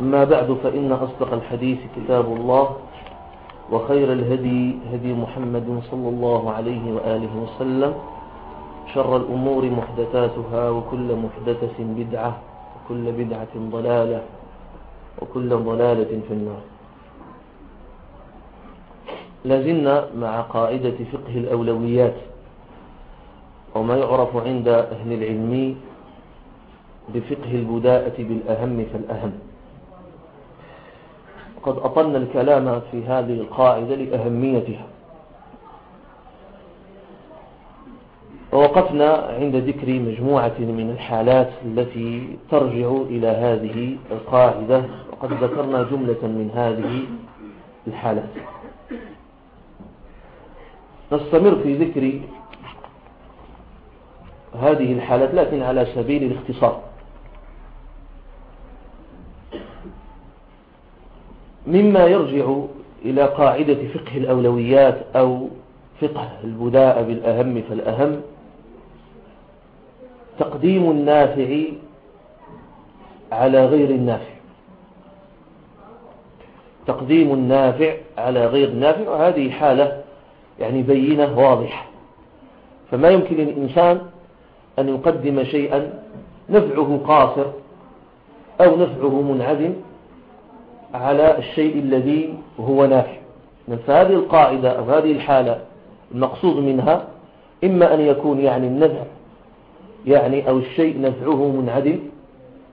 أما بعد فإن أصدق الحديث كتاب الله وخير الهدي هدي محمد صلى الله عليه وآله وسلم شر الأمور محدثاتها وكل محدثة بدعة وكل بدعة ضلالة وكل ضلالة في النار. لازلنا مع قاعدة فقه الأولويات وما يعرف عند أهل العلم بفقه البداءة بالأهم فالأهم. قد أطلنا الكلام في هذه القاعدة لأهميتها. ووقفنا عند ذكر مجموعة من الحالات التي ترجع إلى هذه القاعدة وقد ذكرنا جملة من هذه الحالات. نستمر في ذكر هذه الحالات لكن على سبيل الاختصار. مما يرجع إلى قاعدة فقه الأولويات أو فقه البداء بالأهم فالأهم. تقديم النافع على غير النافع. تقديم النافع على غير النافع وهذه حالة يعني بينة واضحة. فما يمكن للإنسان أن يقدم شيئا نفعه قاصر أو نفعه منعدم على الشيء الذي هو نافع. فهذه القاعدة أو هذه الحالة المقصود منها إما أن يكون يعني النفع يعني أو الشيء نفعه منعدم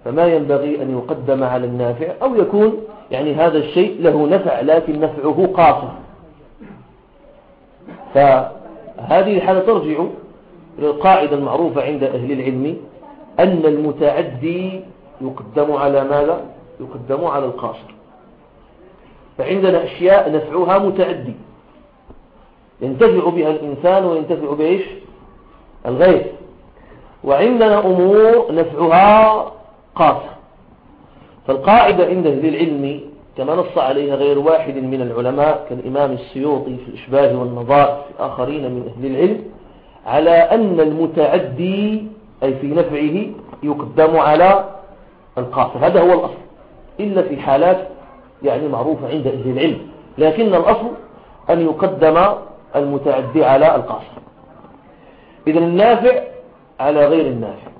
فما ينبغي أن يقدم على النافع أو يكون يعني هذا الشيء له نفع لكن نفعه قاصر. فهذه الحالة ترجع إلى القاعدة المعروفة عند أهل العلم أن المتعدي يقدم على ماذا؟ يقدم على القاصر. فعندنا أشياء نفعها متعدي. ينتفع بها الإنسان وينتفع بإيش؟ الغير. وعندنا أمور نفعها قاصر فالقاعدة عند أهل العلم كما نص عليها غير واحد من العلماء كالإمام السيوطي في الإشباه والنظائر في آخرين من أهل العلم على أن المتعدي أي في نفعه يقدم على القاصر هذا هو الأصل. إلا في حالات يعني معروفة عند أهل العلم. لكن الأصل أن يقدم المتعدي على القاصر. إذا النافع على غير النافع.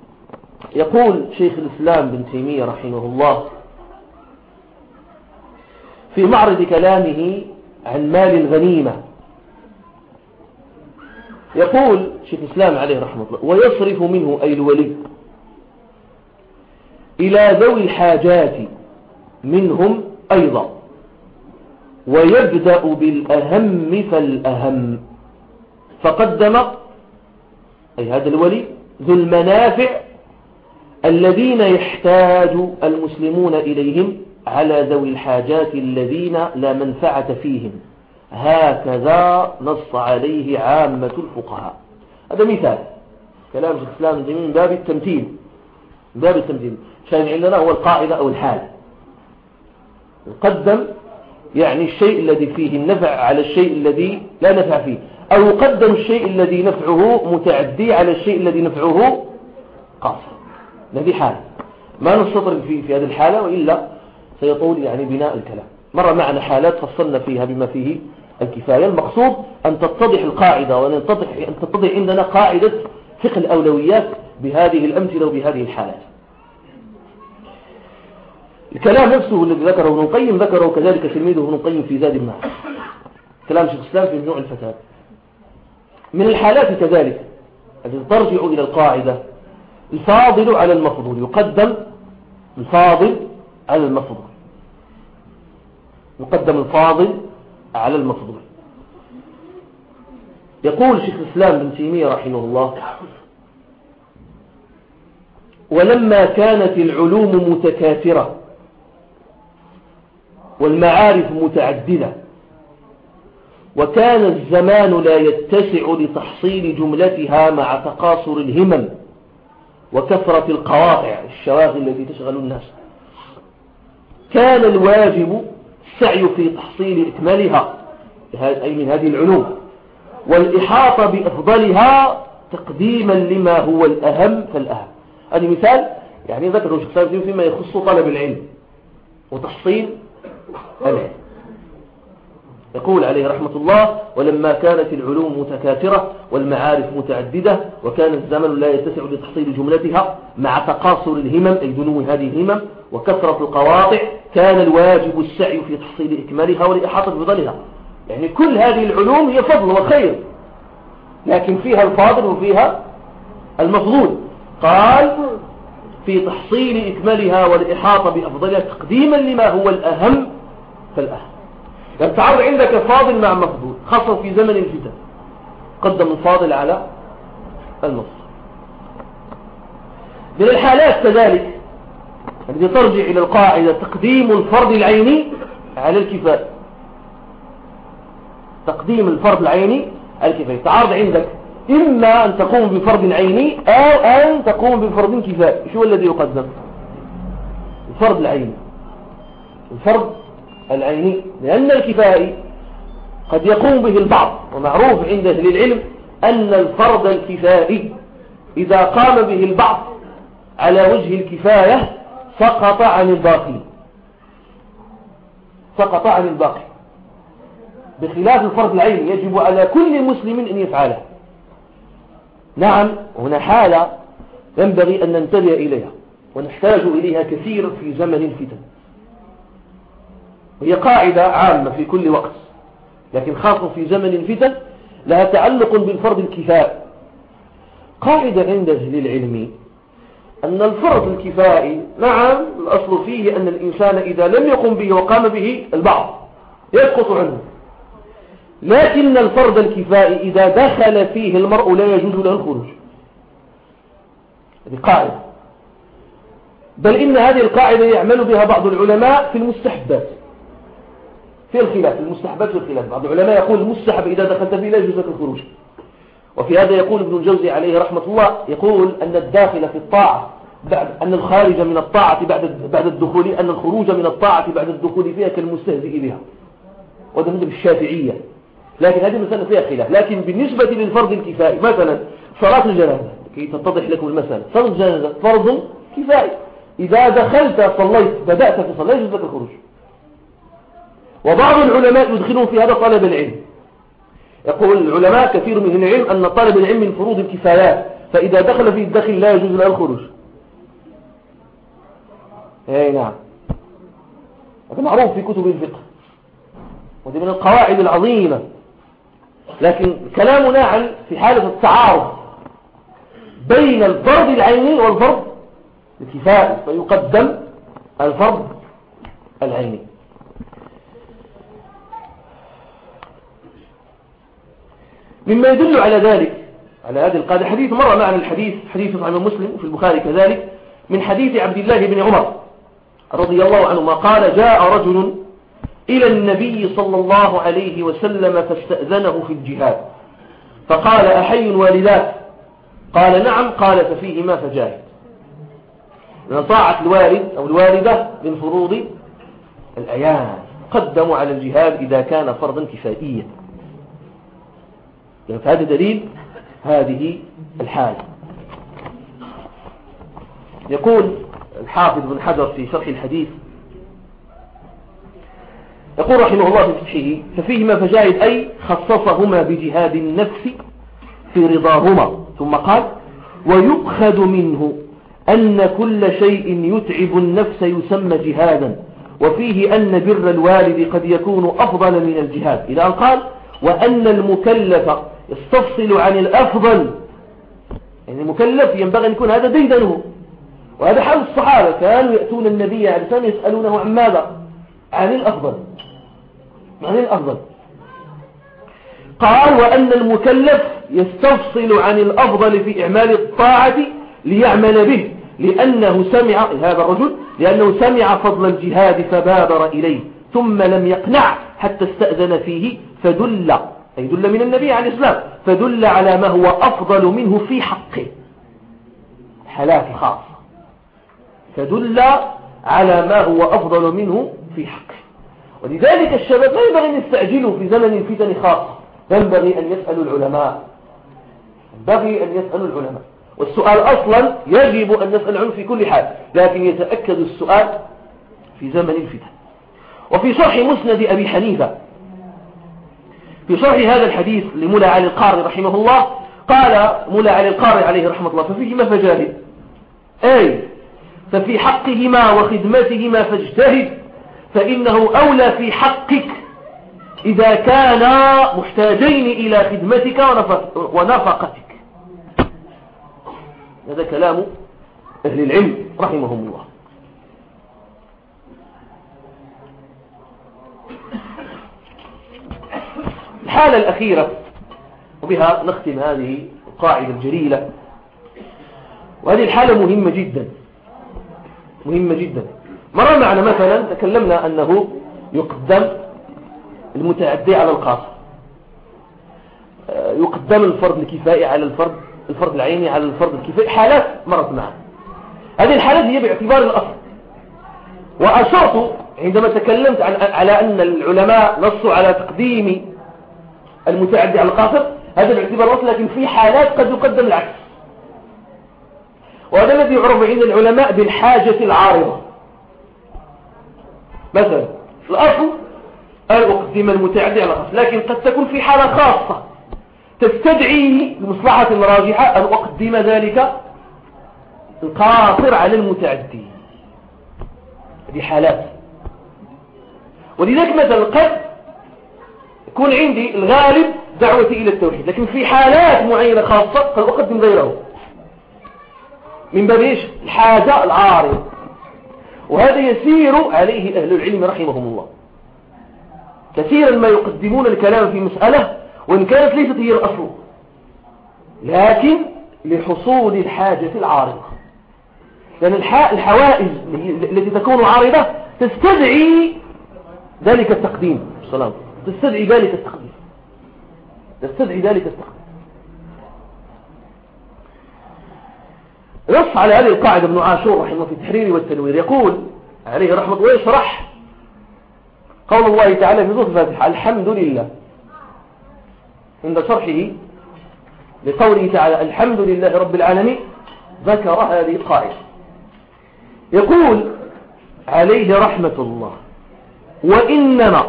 يقول شيخ الإسلام بن تيمية رحمه الله في معرض كلامه عن مال الغنيمة. يقول شيخ الإسلام عليه رحمة الله ويصرف منه أي الولي إلى ذوي الحاجات منهم أيضا. ويبدأ بالأهم فالأهم. فقدم أي هذا الولي ذو المنافع الذين يحتاج المسلمون إليهم على ذوي الحاجات الذين لا منفعة فيهم. هكذا نص عليه عامة الفقهاء. هذا مثال. كلام الإسلام الجميل من باب التمثيل. من باب التمثيل. شان عندنا هو القاعدة أو الحال. يقدم يعني الشيء الذي فيه النفع على الشيء الذي لا نفع فيه. أو يقدم الشيء الذي نفعه متعدي على الشيء الذي نفعه قاصر. هذه حالة ما نستطرق في, في هذه الحالة وإلا سيطول يعني بناء الكلام. مر معنا حالات فصلنا فيها بما فيه الكفاية. المقصود أن تتضح القاعدة وأن تتضح, أن تتضح عندنا قاعدة فقه الأولويات بهذه الأمثلة وبهذه الحالات. الكلام نفسه الذي ذكره ابن القيم ذكره كذلك تلميذه ابن القيم في زاد المعاد كلام شيخ الإسلام في مجموع الفتاة من الحالات كذلك التي ترجع إلى القاعدة الفاضل على المفضول يقدم الفاضل على المفضول. يقدم الفاضل على المفضول. يقول شيخ الإسلام بن تيمية رحمه الله ولما كانت العلوم متكاثرة والمعارف متعددة. وكان الزمان لا يتسع لتحصيل جملتها مع تقاصر الهمم وكثرة القواطع الشواغل التي تشغل الناس. كان الواجب السعي في تحصيل إكمالها أي من هذه العلوم. والإحاطة بأفضلها تقديما لما هو الأهم فالأهم. هذه مثال يعني ذكره شخصان فيما يخص طلب العلم وتحصيل العلم يقول عليه رحمة الله ولما كانت العلوم متكاثرة والمعارف متعددة وكان الزمن لا يتسع لتحصيل جملتها مع تقاصر الهمم أي دنو هذه الهمم وكثرة القواطع كان الواجب السعي في تحصيل إكمالها والإحاطة بفضلها. يعني كل هذه العلوم هي فضل وخير لكن فيها الفاضل وفيها المفضول. قال في تحصيل إكمالها والإحاطة بأفضلها تقديما لما هو الأهم فالأهم يعني تعرض عندك فاضل مع مفضول خاصة في زمن الفتن. قدم الفاضل على المفضول من الحالات كذلك التي ترجع إلى القاعدة تقديم الفرض العيني على الكفاية. تقديم الفرض العيني على الكفاية. تعرض عندك إما أن تقوم بفرض عيني أو أن تقوم بفرض كفاية. شو الذي يقدم؟ الفرض العيني. الفرض العيني لأن الكفائي قد يقوم به البعض ومعروف عند أهل العلم أن الفرض الكفائي إذا قام به البعض على وجه الكفاية سقط عن الباقي. سقط عن الباقي. بخلاف الفرض العيني يجب على كل مسلم أن يفعله. نعم هنا حالة ينبغي أن ننتبه إليها ونحتاج إليها كثير في زمن الفتن. هي قاعدة عامة في كل وقت لكن خاصة في زمن الفتن لها تعلق بالفرض الكفاء قاعدة عند أهل العلم أن الفرض الكفائي نعم الأصل فيه أن الإنسان إذا لم يقم به وقام به البعض يسقط عنه. لكن الفرض الكفائي إذا دخل فيه المرء لا يجوز له الخروج. هذه قاعدة. بل إن هذه القاعدة يعمل بها بعض العلماء في المستحبات. في الخلاف المستحبات في الخلاف. بعض العلماء يقول المستحب إذا دخلت فيه لا يجوز لك الخروج. وفي هذا يقول ابن الجوزي عليه رحمة الله يقول أن الداخل في الطاعة بعد أن الخارج من الطاعة بعد بعد الدخول أن الخروج من الطاعة بعد الدخول فيها كالمستهزئ بها. وهذا مذهب الشافعية. لكن هذه المسألة فيها خلاف. لكن بالنسبة للفرض الكفائي مثلا صلاة الجنازة كي تتضح لكم المسألة. فرض الجنازة فرض كفائي. إذا دخلت صليت بدأت في صلاة يجوز لك الخروج. وبعض العلماء يدخلون في هذا طلب العلم. يقول العلماء كثير من العلم أن طلب العلم من فروض الكفايات فإذا دخل فيه الدخل لا يجوز له الخروج. اي نعم. هذا معروف في كتب الفقه ودي من القواعد العظيمة. لكن كلامنا عن في حالة التعارض بين الفرض العيني والفرض الكفائي فيقدم الفرض العيني مما يدل على ذلك على هذه القاعدة. حديث مرة معنا الحديث حديث عن مسلم وفي البخاري كذلك من حديث عبد الله بن عمر رضي الله عنهما قال جاء رجل إلى النبي صلى الله عليه وسلم فاستأذنه في الجهاد فقال أحي والدات قال نعم. قال ففيهما فجاهد. طاعة الوالد أو الوالدة من فروض الأيام قدموا على الجهاد إذا كان فرضا كفائيا. فهذا دليل هذه الحالة يقول الحافظ بن حجر في شرح الحديث يقول رحمه الله في فتحه ففيهما فجاهد أي خصصهما بجهاد النفس في رضاهما. ثم قال ويؤخذ منه أن كل شيء يتعب النفس يسمى جهادا وفيه أن بر الوالد قد يكون أفضل من الجهاد. إلى أن قال وأن المكلف يستفصل عن الأفضل. يعني المكلف ينبغي أن يكون هذا ديدنه. وهذا حال الصحابة. كانوا يأتون النبي عليه السلام يسألونه عن ماذا؟ عن الأفضل. عن الأفضل. قال وأن المكلف يستفصل عن الأفضل في إعمال الطاعة ليعمل به. لأنه سمع هذا الرجل لأنه سمع فضل الجهاد فبادر إليه. ثم لم يقنع حتى استأذن فيه فدل. أي دل من النبي عليه السلام فدل على ما هو أفضل منه في حقه. حالات خاصة فدل على ما هو أفضل منه في حقه. ولذلك الشباب لا ينبغي أن يستعجلوا في زمن الفتن خاصة. ينبغي أن يسألوا العلماء. ينبغي أن يسألوا العلماء. والسؤال أصلا يجب أن نسأل عنه في كل حال لكن يتأكد السؤال في زمن الفتن. وفي شرح مسند أبي حنيفة في شرح هذا الحديث لمولى علي القاري رحمه الله قال مولى علي القاري عليه رحمة الله ففيهما فجاهد. أي ففي حقهما وخدمتهما فاجتهد فإنه أولى في حقك إذا كانا محتاجين إلى خدمتك ونفقتك. هذا كلام أهل العلم رحمهم الله. الحالة الأخيرة. وبها نختم هذه القاعدة الجليلة. وهذه الحالة مهمة جدا. مهمة جدا. مر معنا مثلا تكلمنا أنه يقدم المتعدي على القاصر. آه، يقدم الفرض الكفائي على الفرض الفرض العيني على الفرض الكفائي. حالات مرت معنا. هذه الحالات هي باعتبار الأصل. وأشرت عندما تكلمت عن على أن العلماء نصوا على تقديم المتعدي على القاصر هذا باعتبار الأصل لكن في حالات قد يقدم العكس. وهذا الذي يعرف عند العلماء بالحاجة العارضة. مثلا الأصل أن أقدم المتعدي على القاصر لكن قد تكون في حالة خاصة. تستدعي بمصلحة راجحة أن أقدم ذلك القاصر على المتعدي هذه حالات. ولذلك مثلا قد يكون عندي الغالب دعوتي إلى التوحيد لكن في حالات معينة خاصة قد أقدم غيره. من باب إيش؟ الحاجة العارضة. وهذا يسير عليه أهل العلم رحمهم الله. كثيرا ما يقدمون الكلام في مسألة وإن كانت ليست هي الأصل. لكن لحصول الحاجة العارضة. لأن الحوائج التي تكون عارضة تستدعي ذلك التقديم. السلام. تستدعي ذلك التقديم تستدعي ذلك التقديم نص على هذه القاعدة ابن عاشور رحمه في التحرير والتنوير. يقول عليه رحمة الله يشرح قول الله تعالى في سورة الفاتحة الحمد لله. عند شرحه لقوله تعالى الحمد لله رب العالمين ذكر هذه القاعدة. يقول عليه رحمة الله وإنما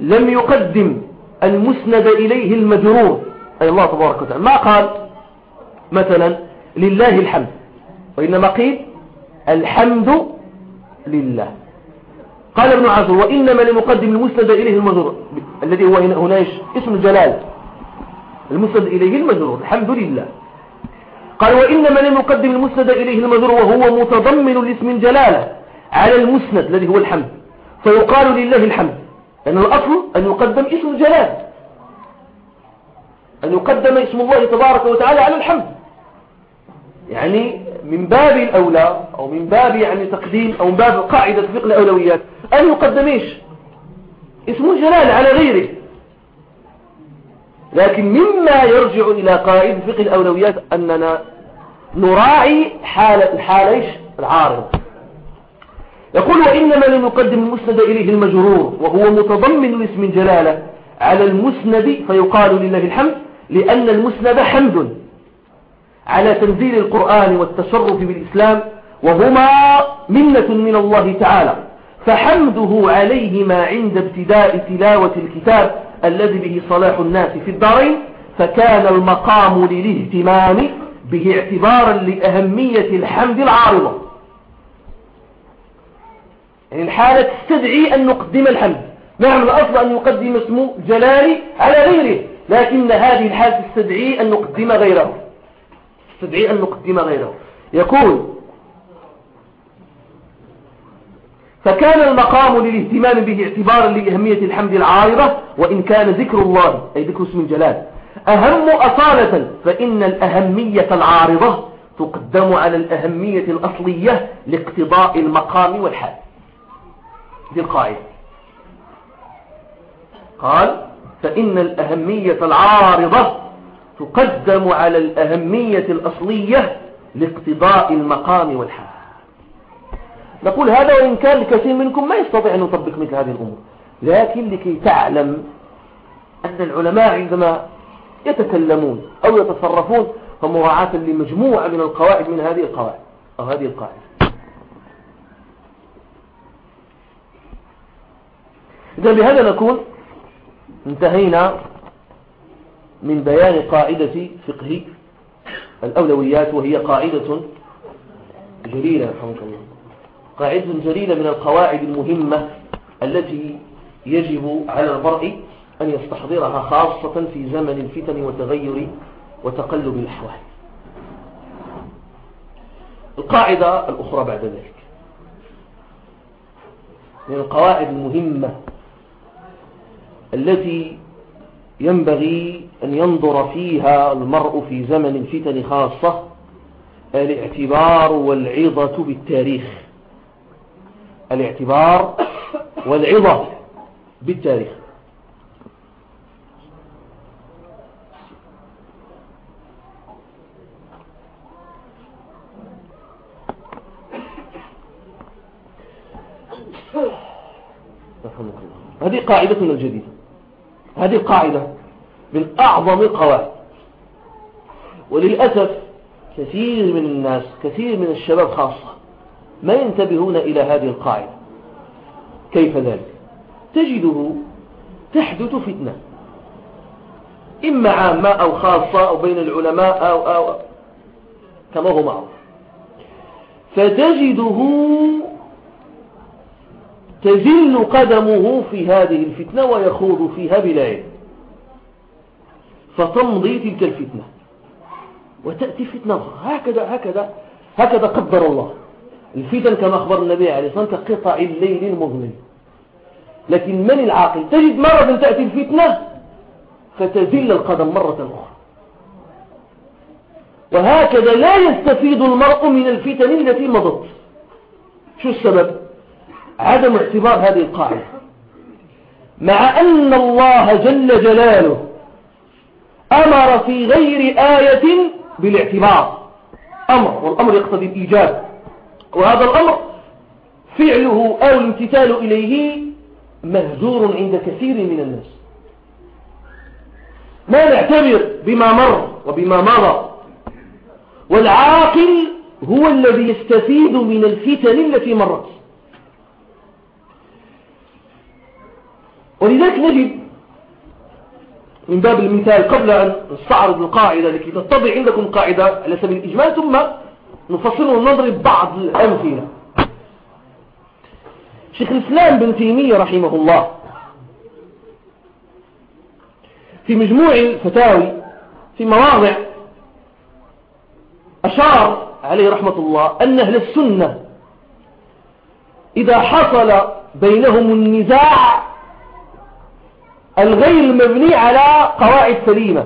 لم يقدم المسند إليه المجرور. أي الله تبارك وتعالى. ما قال مثلا لله الحمد وإنما قيل الحمد لله. قال ابن عاشور وإنما لمقدم المسند إليه المجرور. الذي هو هنا اسم الجلال. المسند إليه المجرور. الحمد لله. قال وإنما لمقدم المسند إليه المجرور وهو متضمن لاسم الجلالة على المسند الذي هو الحمد. فيقال لله الحمد. لأن الأصل أن يقدم اسم الجلال. أن يقدم اسم الله تبارك وتعالى على الحمد. يعني من باب الأولى أو من باب يعني تقديم أو من باب قاعدة فقه الأولويات. أن يقدم إيش؟ اسم الجلال على غيره. لكن مما يرجع إلى قاعدة فقه الأولويات أننا نراعي حالة الحالة العارض يقول وإنما لنقدم المسند إليه المجرور وهو متضمن لاسم جلالة على المسند فيقال لله الحمد لأن المسند حمد على تنزيل القرآن والتصرف بالإسلام وهما منة من الله تعالى فحمده عليهما عند ابتداء تلاوة الكتاب الذي به صلاح الناس في الدارين فكان المقام للاهتمام به اعتبارا لأهمية الحمد العارضة. يعني الحالة تستدعي أن نقدم الحمد نعم الأصل أن يقدم اسمه جلالي على غيره لكن هذه الحالة تستدعي أن نقدم غيره. تستدعي أن نقدم غيره. يقول فكان المقام للاهتمام به اعتبارا لأهمية الحمد العارضة وإن كان ذكر الله أي ذكر اسم الجلال أهم أصالة فإن الأهمية العارضة تقدم على الأهمية الأصلية لاقتضاء المقام والحال. دي القاعدة قال فإن الأهمية العارضة تقدم على الأهمية الأصلية لاقتضاء المقام والحال. نقول هذا وإن كان الكثير منكم ما يستطيع أن يطبق مثل هذه الأمور. لكن لكي تعلم أن العلماء عندما يتكلمون أو يتصرفون فمراعاة لمجموعة من القواعد من هذه القواعد أو هذه القاعدة. إذا بهذا نكون انتهينا من بيان قاعدة فقه الأولويات وهي قاعدة جليلة رحمك الله. قاعدة جليلة من القواعد المهمة التي يجب على المرء أن يستحضرها خاصة في زمن الفتن وتغير وتقلب الأحوال. القاعدة الأخرى بعد ذلك. من القواعد المهمة التي ينبغي أن ينظر فيها المرء في زمن الفتن خاصة الاعتبار والعظة بالتاريخ. الاعتبار والعظة بالتاريخ. هذه قاعدتنا الجديدة. هذه القاعدة من أعظم القواعد. وللأسف كثير من الناس كثير من الشباب خاصة ما ينتبهون إلى هذه القاعدة. كيف ذلك؟ تجده تحدث فتنة. إما عامة أو خاصة أو بين العلماء أو, أو كما هو معروف. فتجده تزل قدمه في هذه الفتنة ويخوض فيها بلا علم. فتمضي تلك الفتنة وتأتي فتنة أخرى هكذا هكذا هكذا قدر الله. الفتن كما أخبر النبي عليه الصلاة والسلام كقطع الليل المظلم. لكن من العاقل؟ تجد مرة تأتي الفتنة فتزل القدم مرة أخرى. وهكذا لا يستفيد المرء من الفتن التي مضت. شو السبب؟ عدم اعتبار هذه القاعدة. مع أن الله جل جلاله أمر في غير آية بالاعتبار. أمر والأمر يقتضي الإيجاب. وهذا الأمر فعله أو الامتثال إليه مهجور عند كثير من الناس. ما نعتبر بما مر وبما مضى. والعاقل هو الذي يستفيد من الفتن التي مرت. ولذلك نجد من باب المثال قبل أن نستعرض القاعدة لكي تتضع عندكم قاعدة على سبيل الإجمال ثم نفصل ونضرب بعض الأمثلة. شيخ الإسلام بن تيمية رحمه الله في مجموع الفتاوي في مواضع أشار عليه رحمة الله أن أهل السنة إذا حصل بينهم النزاع الغير المبني على قواعد سليمة.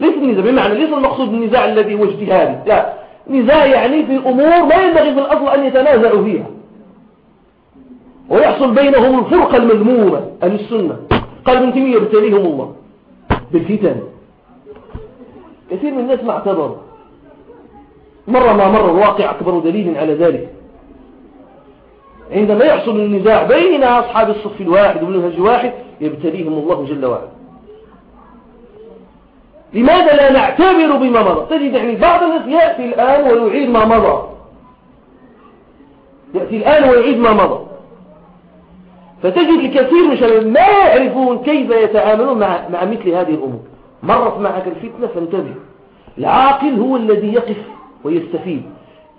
ليس النزاع بمعنى ليس المقصود النزاع الذي هو اجتهادي. لا. نزاع يعني في أمور ما ينبغي في الأصل أن يتنازعوا فيها. ويحصل بينهم الفرقة المذمومة أهل السنة. قال ابن تيمية يبتليهم الله بالفتن. كثير من الناس ما اعتبروا. مرة ما مر الواقع أكبر دليل على ذلك. عندما يحصل النزاع بين أصحاب الصف الواحد والمنهج واحد يبتليهم الله جل وعلا. لماذا لا نعتبر بما مضى؟ تجد يعني بعض الناس يأتي الآن ويعيد ما مضى. يأتي الآن ويعيد ما مضى. فتجد الكثير من الشباب ما يعرفون كيف يتعاملون مع, مع مثل هذه الأمور. مرت معك الفتنة فانتبه. العاقل هو الذي يقف ويستفيد.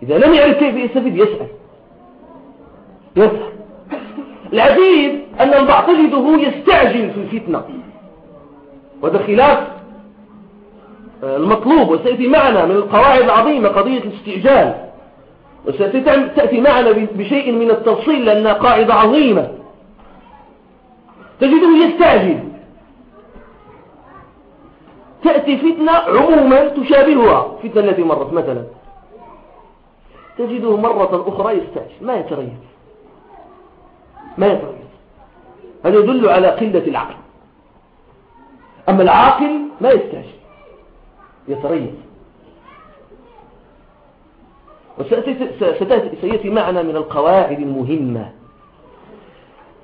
إذا لم يعرف كيف يستفيد يسأل. يسأل. العجيب أن البعض تجده يستعجل في الفتنة. وهذا خلاف آه، المطلوب وسيأتي معنا من القواعد العظيمة قضية الاستعجال. وستأتي معنا بشيء من التفصيل لأنها قاعدة عظيمة. تجده يستعجل. تأتي فتنة عموما تشابهها فتنة التي مرت مثلا. تجده مرة أخرى يستعجل. ما يتغير؟ ما يتغير هذا يدل على قلة العقل؟ أما العاقل ما يستعجل يتريث. وسيأتي معنا من القواعد المهمة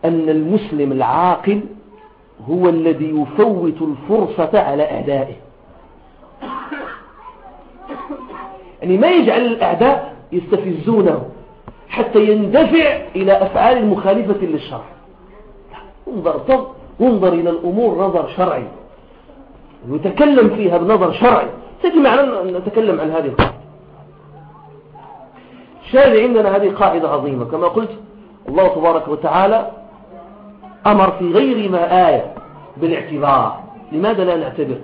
أن المسلم العاقل هو الذي يفوت الفرصة على أعدائه يعني ما يجعل الأعداء يستفزونه. حتى يندفع إلى أفعال مخالفة للشرع. انظر انظر إلى الأمور نظر شرعي. ويتكلم فيها بنظر شرعي. تجي معنا أن نتكلم عن هذه القاعدة. الشاهد عندنا هذه قاعدة عظيمة. كما قلت الله تبارك وتعالى أمر في غير ما آية بالاعتبار. لماذا لا نعتبر؟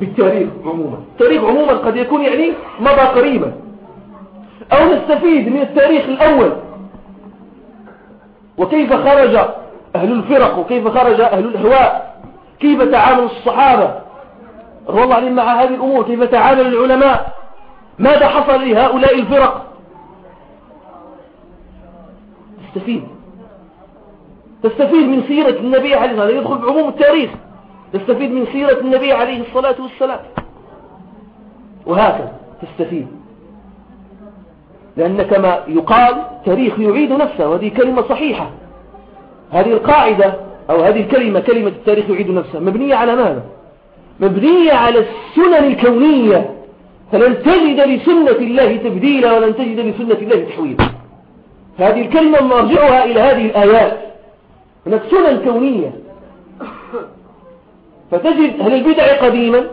بالتاريخ عموما. التاريخ عموما قد يكون يعني مضى قريبا. أو نستفيد من التاريخ الأول. وكيف خرج أهل الفرق وكيف خرج أهل الهواء كيف تعامل الصحابة؟ رضي الله عليهم مع هذه الأمور كيف تعامل العلماء؟ ماذا حصل لهؤلاء الفرق؟ تستفيد. تستفيد من سيرة النبي عليه الصلاة والسلام يدخل بعموم التاريخ. تستفيد من سيرة النبي عليه الصلاة والسلام. وهكذا تستفيد. لأن كما يقال تاريخ يعيد نفسه وهذه كلمة صحيحة. هذه القاعدة أو هذه الكلمة كلمة التاريخ يعيد نفسه مبنية على ماذا؟ مبنية على السنن الكونية. فلن تجد لسنة الله تبديلا ولن تجد لسنة الله تحويلا. هذه الكلمة مرجعها إلى هذه الآيات. هناك سنن كونية. فتجد أهل البدع قديما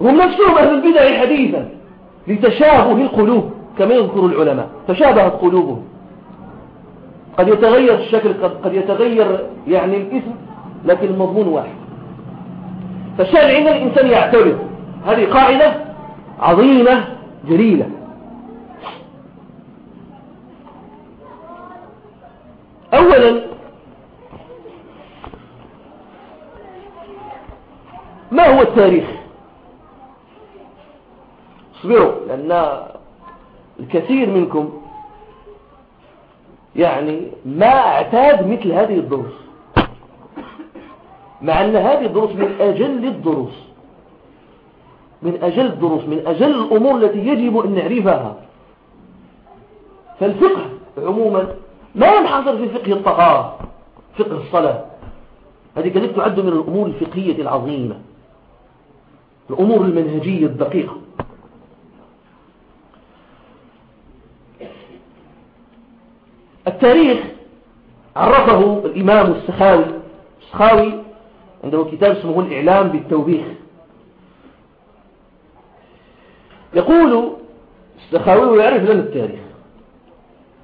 هم نفسهم أهل البدع حديثا لتشابه القلوب. كما يذكر العلماء تشابهت قلوبهم. قد يتغير الشكل قد يتغير يعني الاسم لكن المضمون واحد. فالشاهد عند الإنسان يعتبر هذه قاعدة عظيمة جليلة. أولا ما هو التاريخ؟ اصبروا لأن الكثير منكم يعني ما اعتاد مثل هذه الدروس. مع أن هذه الدروس من أجل الدروس. من أجل الدروس من أجل الأمور التي يجب أن نعرفها. فالفقه عموما ما ينحصر في فقه الطهارة فقه الصلاة. هذه كذلك تعد من الأمور الفقهية العظيمة. الأمور المنهجية الدقيقة. التاريخ عرفه الإمام السخاوي. السخاوي عنده كتاب اسمه الإعلام بالتوبيخ. يقول السخاوي يعرف لنا التاريخ.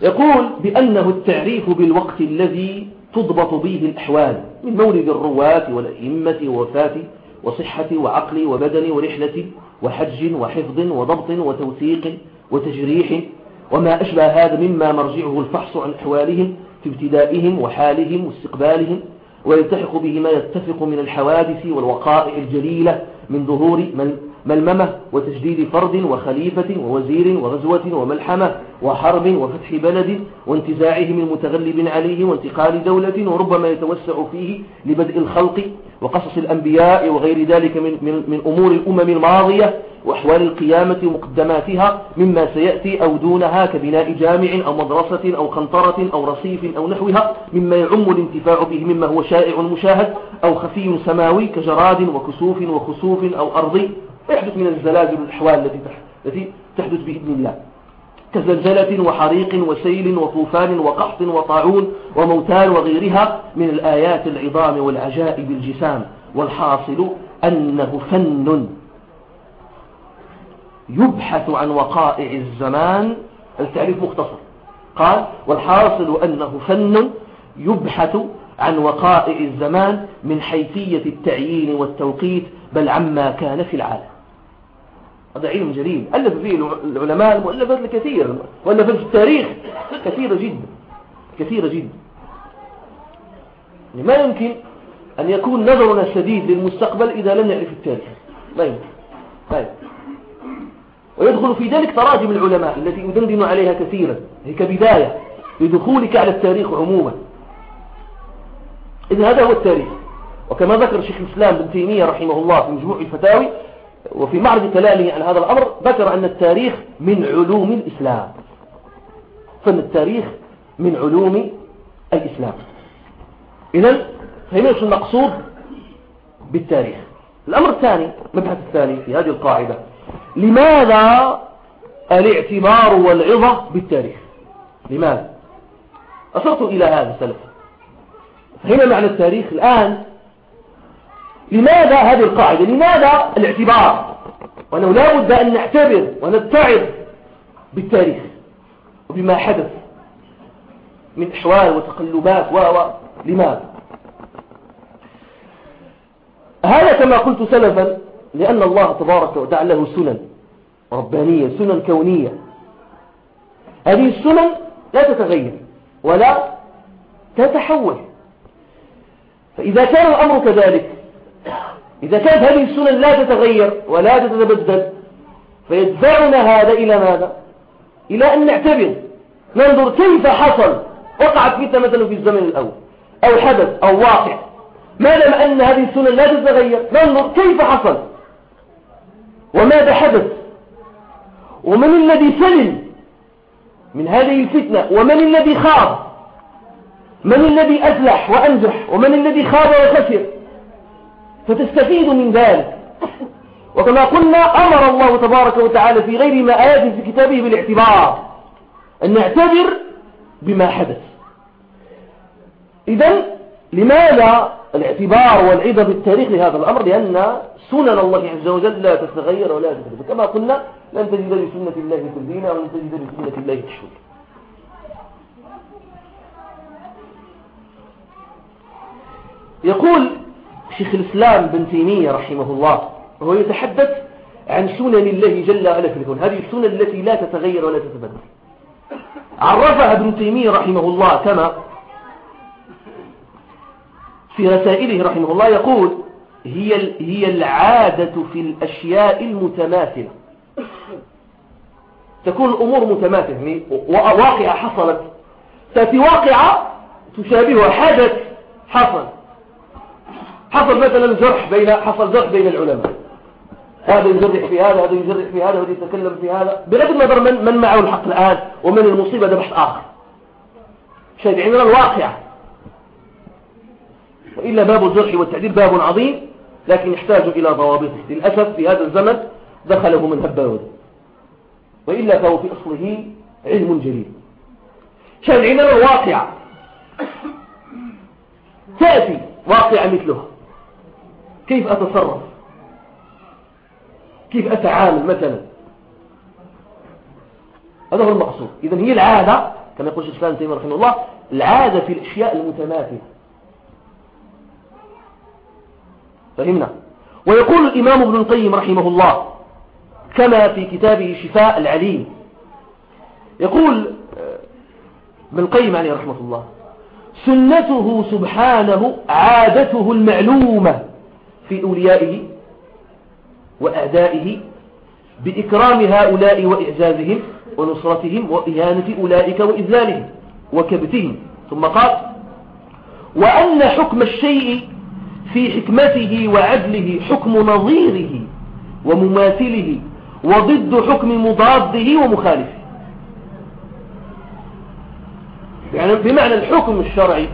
يقول بأنه التعريف بالوقت الذي تضبط به الأحوال من مولد الرواة والأئمة ووفاة وصحة وعقل وبدن ورحلة وحج وحفظ وضبط وتوثيق وتجريح وما أشبه هذا مما مرجعه الفحص عن أحوالهم في ابتدائهم وحالهم واستقبالهم ويلتحق به ما يتفق من الحوادث والوقائع الجليلة من ظهور ملممة وتجديد فرد وخليفة ووزير وغزوة وملحمة وحرب وفتح بلد وانتزاعهم المتغلب عليه وانتقال دولة وربما يتوسع فيه لبدء الخلق وقصص الأنبياء وغير ذلك من, من, من أمور الأمم الماضية وأحوال القيامة ومقدماتها مما سيأتي أو دونها كبناء جامع أو مدرسة أو قنطرة أو رصيف أو نحوها مما يعم الانتفاع به مما هو شائع مشاهد أو خفي سماوي كجراد وكسوف وخسوف أو أرض. يحدث من الزلازل والأحوال التي التي تحدث بإذن الله. كزلزلة وحريق وسيل وطوفان وقحط وطاعون وموتان وغيرها من الآيات العظام والعجائب الجسام والحاصل أنه فن يبحث عن وقائع الزمان. التعريف مختصر. قال والحاصل أنه فن يبحث عن وقائع الزمان من حيثية التعيين والتوقيت بل عما كان في العالم. هذا علم جليل. ألف فيه العلماء المؤلفات الكثير مؤلفات في التاريخ كثيرة جدا كثيرة جدا. يعني ما يمكن أن يكون نظرنا شديد للمستقبل إذا لم نعرف التاريخ. ما يمكن. طيب ويدخل في ذلك تراجم العلماء التي يدندن عليها كثيرا. هي كبداية لدخولك على التاريخ عموما. إذا هذا هو التاريخ. وكما ذكر شيخ الإسلام بن تيمية رحمه الله في مجموع الفتاوي وفي معرض كلامه عن هذا الأمر ذكر أن التاريخ من علوم الإسلام. فن التاريخ من علوم الإسلام. إذن فهمنا شو المقصود بالتاريخ. الأمر الثاني المبحث الثاني في هذه القاعدة. لماذا الاعتبار والعظة بالتاريخ؟ لماذا؟ أصرت إلى هذا السلف فهنا معنى التاريخ الآن لماذا هذه القاعدة؟ لماذا الاعتبار؟ وأنه لا بد أن نعتبر ونتعظ بالتاريخ وبما حدث من أحوال وتقلبات و لماذا؟ هذا كما قلت سلفا لأن الله تبارك وتعالى له سنن ربانية سنن كونية. هذه السنن لا تتغير ولا تتحول. فإذا كان الأمر كذلك إذا كانت هذه السنن لا تتغير ولا تتبدل فيدفعنا هذا إلى ماذا؟ إلى أن نعتبر ننظر كيف حصل وقعت فتنة مثلا في الزمن الأول أو حدث أو واقع. ما دام أن هذه السنن لا تتغير ننظر كيف حصل. وماذا حدث؟ ومن الذي سلم من هذه الفتنة؟ ومن الذي خاب؟ من الذي أفلح وأنجح؟ ومن الذي خاب وخسر؟ فتستفيد من ذلك. وكما قلنا أمر الله تبارك وتعالى في غير ما آيات في كتابه بالاعتبار أن نعتبر بما حدث. إذن لماذا الاعتبار والعظة بالتاريخ لهذا الأمر؟ لأن سنن الله عز وجل لا تتغير ولا تتغير. كما قلنا لن تجد لسنة الله تبديلا ولن تجد لسنة الله تشويلا يقول شيخ الإسلام بن تيمية رحمه الله وهو يتحدث عن سنن الله جل وعلا في الكون. هذه السنن التي لا تتغير ولا تتبدل. عرفها ابن تيمية رحمه الله كما في رسائله رحمه الله يقول هي هي العادة في الأشياء المتماثلة. تكون الأمور متماثلة يعني واقعة حصلت. تأتي واقعة تشابهها حدث حصل. حصل مثلا جرح بين حصل جرح بين العلماء. هذا يجرح في هذا هذا يجرح في هذا وهذا يتكلم في هذا. بغض النظر من من معه الحق الآن ومن المصيبة ده بحث آخر شيء عندنا الواقع وإلا باب الجرح والتعديل باب عظيم لكن يحتاج إلى ضوابطه للأسف في هذا الزمن دخله من هباود وإلا فهو في أصله علم جليل. شيء عندنا الواقع تأتي واقع مثلها. كيف أتصرف؟ كيف أتعامل مثلا؟ هذا هو المقصود. إذن هي العادة كما يقول الشيخ الإسلام تيمية رحمه الله العادة في الأشياء المتماثلة. فهمنا؟ ويقول الإمام ابن القيم رحمه الله كما في كتابه شفاء العليم. يقول آه، ابن القيم عليه رحمة الله سنته سبحانه عادته المعلومة. في أوليائه وأعدائه بإكرام هؤلاء وإعزازهم ونصرتهم وإهانة أولئك وإذلالهم وكبتهم. ثم قال وأن حكم الشيء في حكمته وعدله حكم نظيره ومماثله وضد حكم مضاده ومخالفه. يعني بمعنى الحكم الشرعي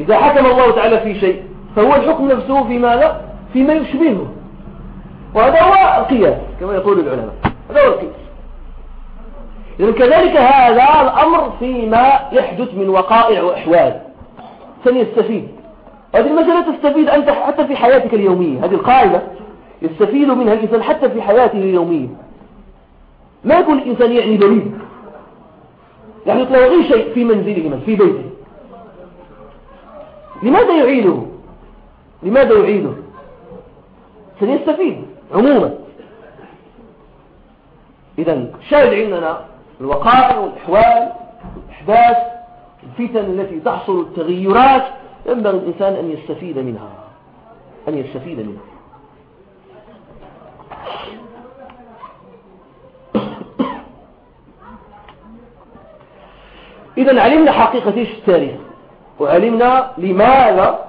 إذا حكم الله تعالى في شيء فهو الحكم نفسه في ماذا فيما يشبهه. وهذا هو القياس كما يقول العلماء. هذا هو القياس. إذن كذلك هذا الأمر فيما يحدث من وقائع وأحوال. سنستفيد هذه المسألة تستفيد أنت حتى في حياتك اليومية. هذه القاعدة يستفيد منها الإنسان حتى في حياته اليومية. ما يكون الإنسان يعني بريد يعني يطلع شيء في منزله من في بيته. لماذا يعيده؟ لماذا يعيده؟ سنستفيد عموما. إذا شاهد عندنا الوقائع والإحوال الأحداث الفتن التي تحصل التغيرات ينبغي الإنسان أن يستفيد منها أن يستفيد منها. إذا علمنا حقيقة التاريخ؟ وعلمنا لماذا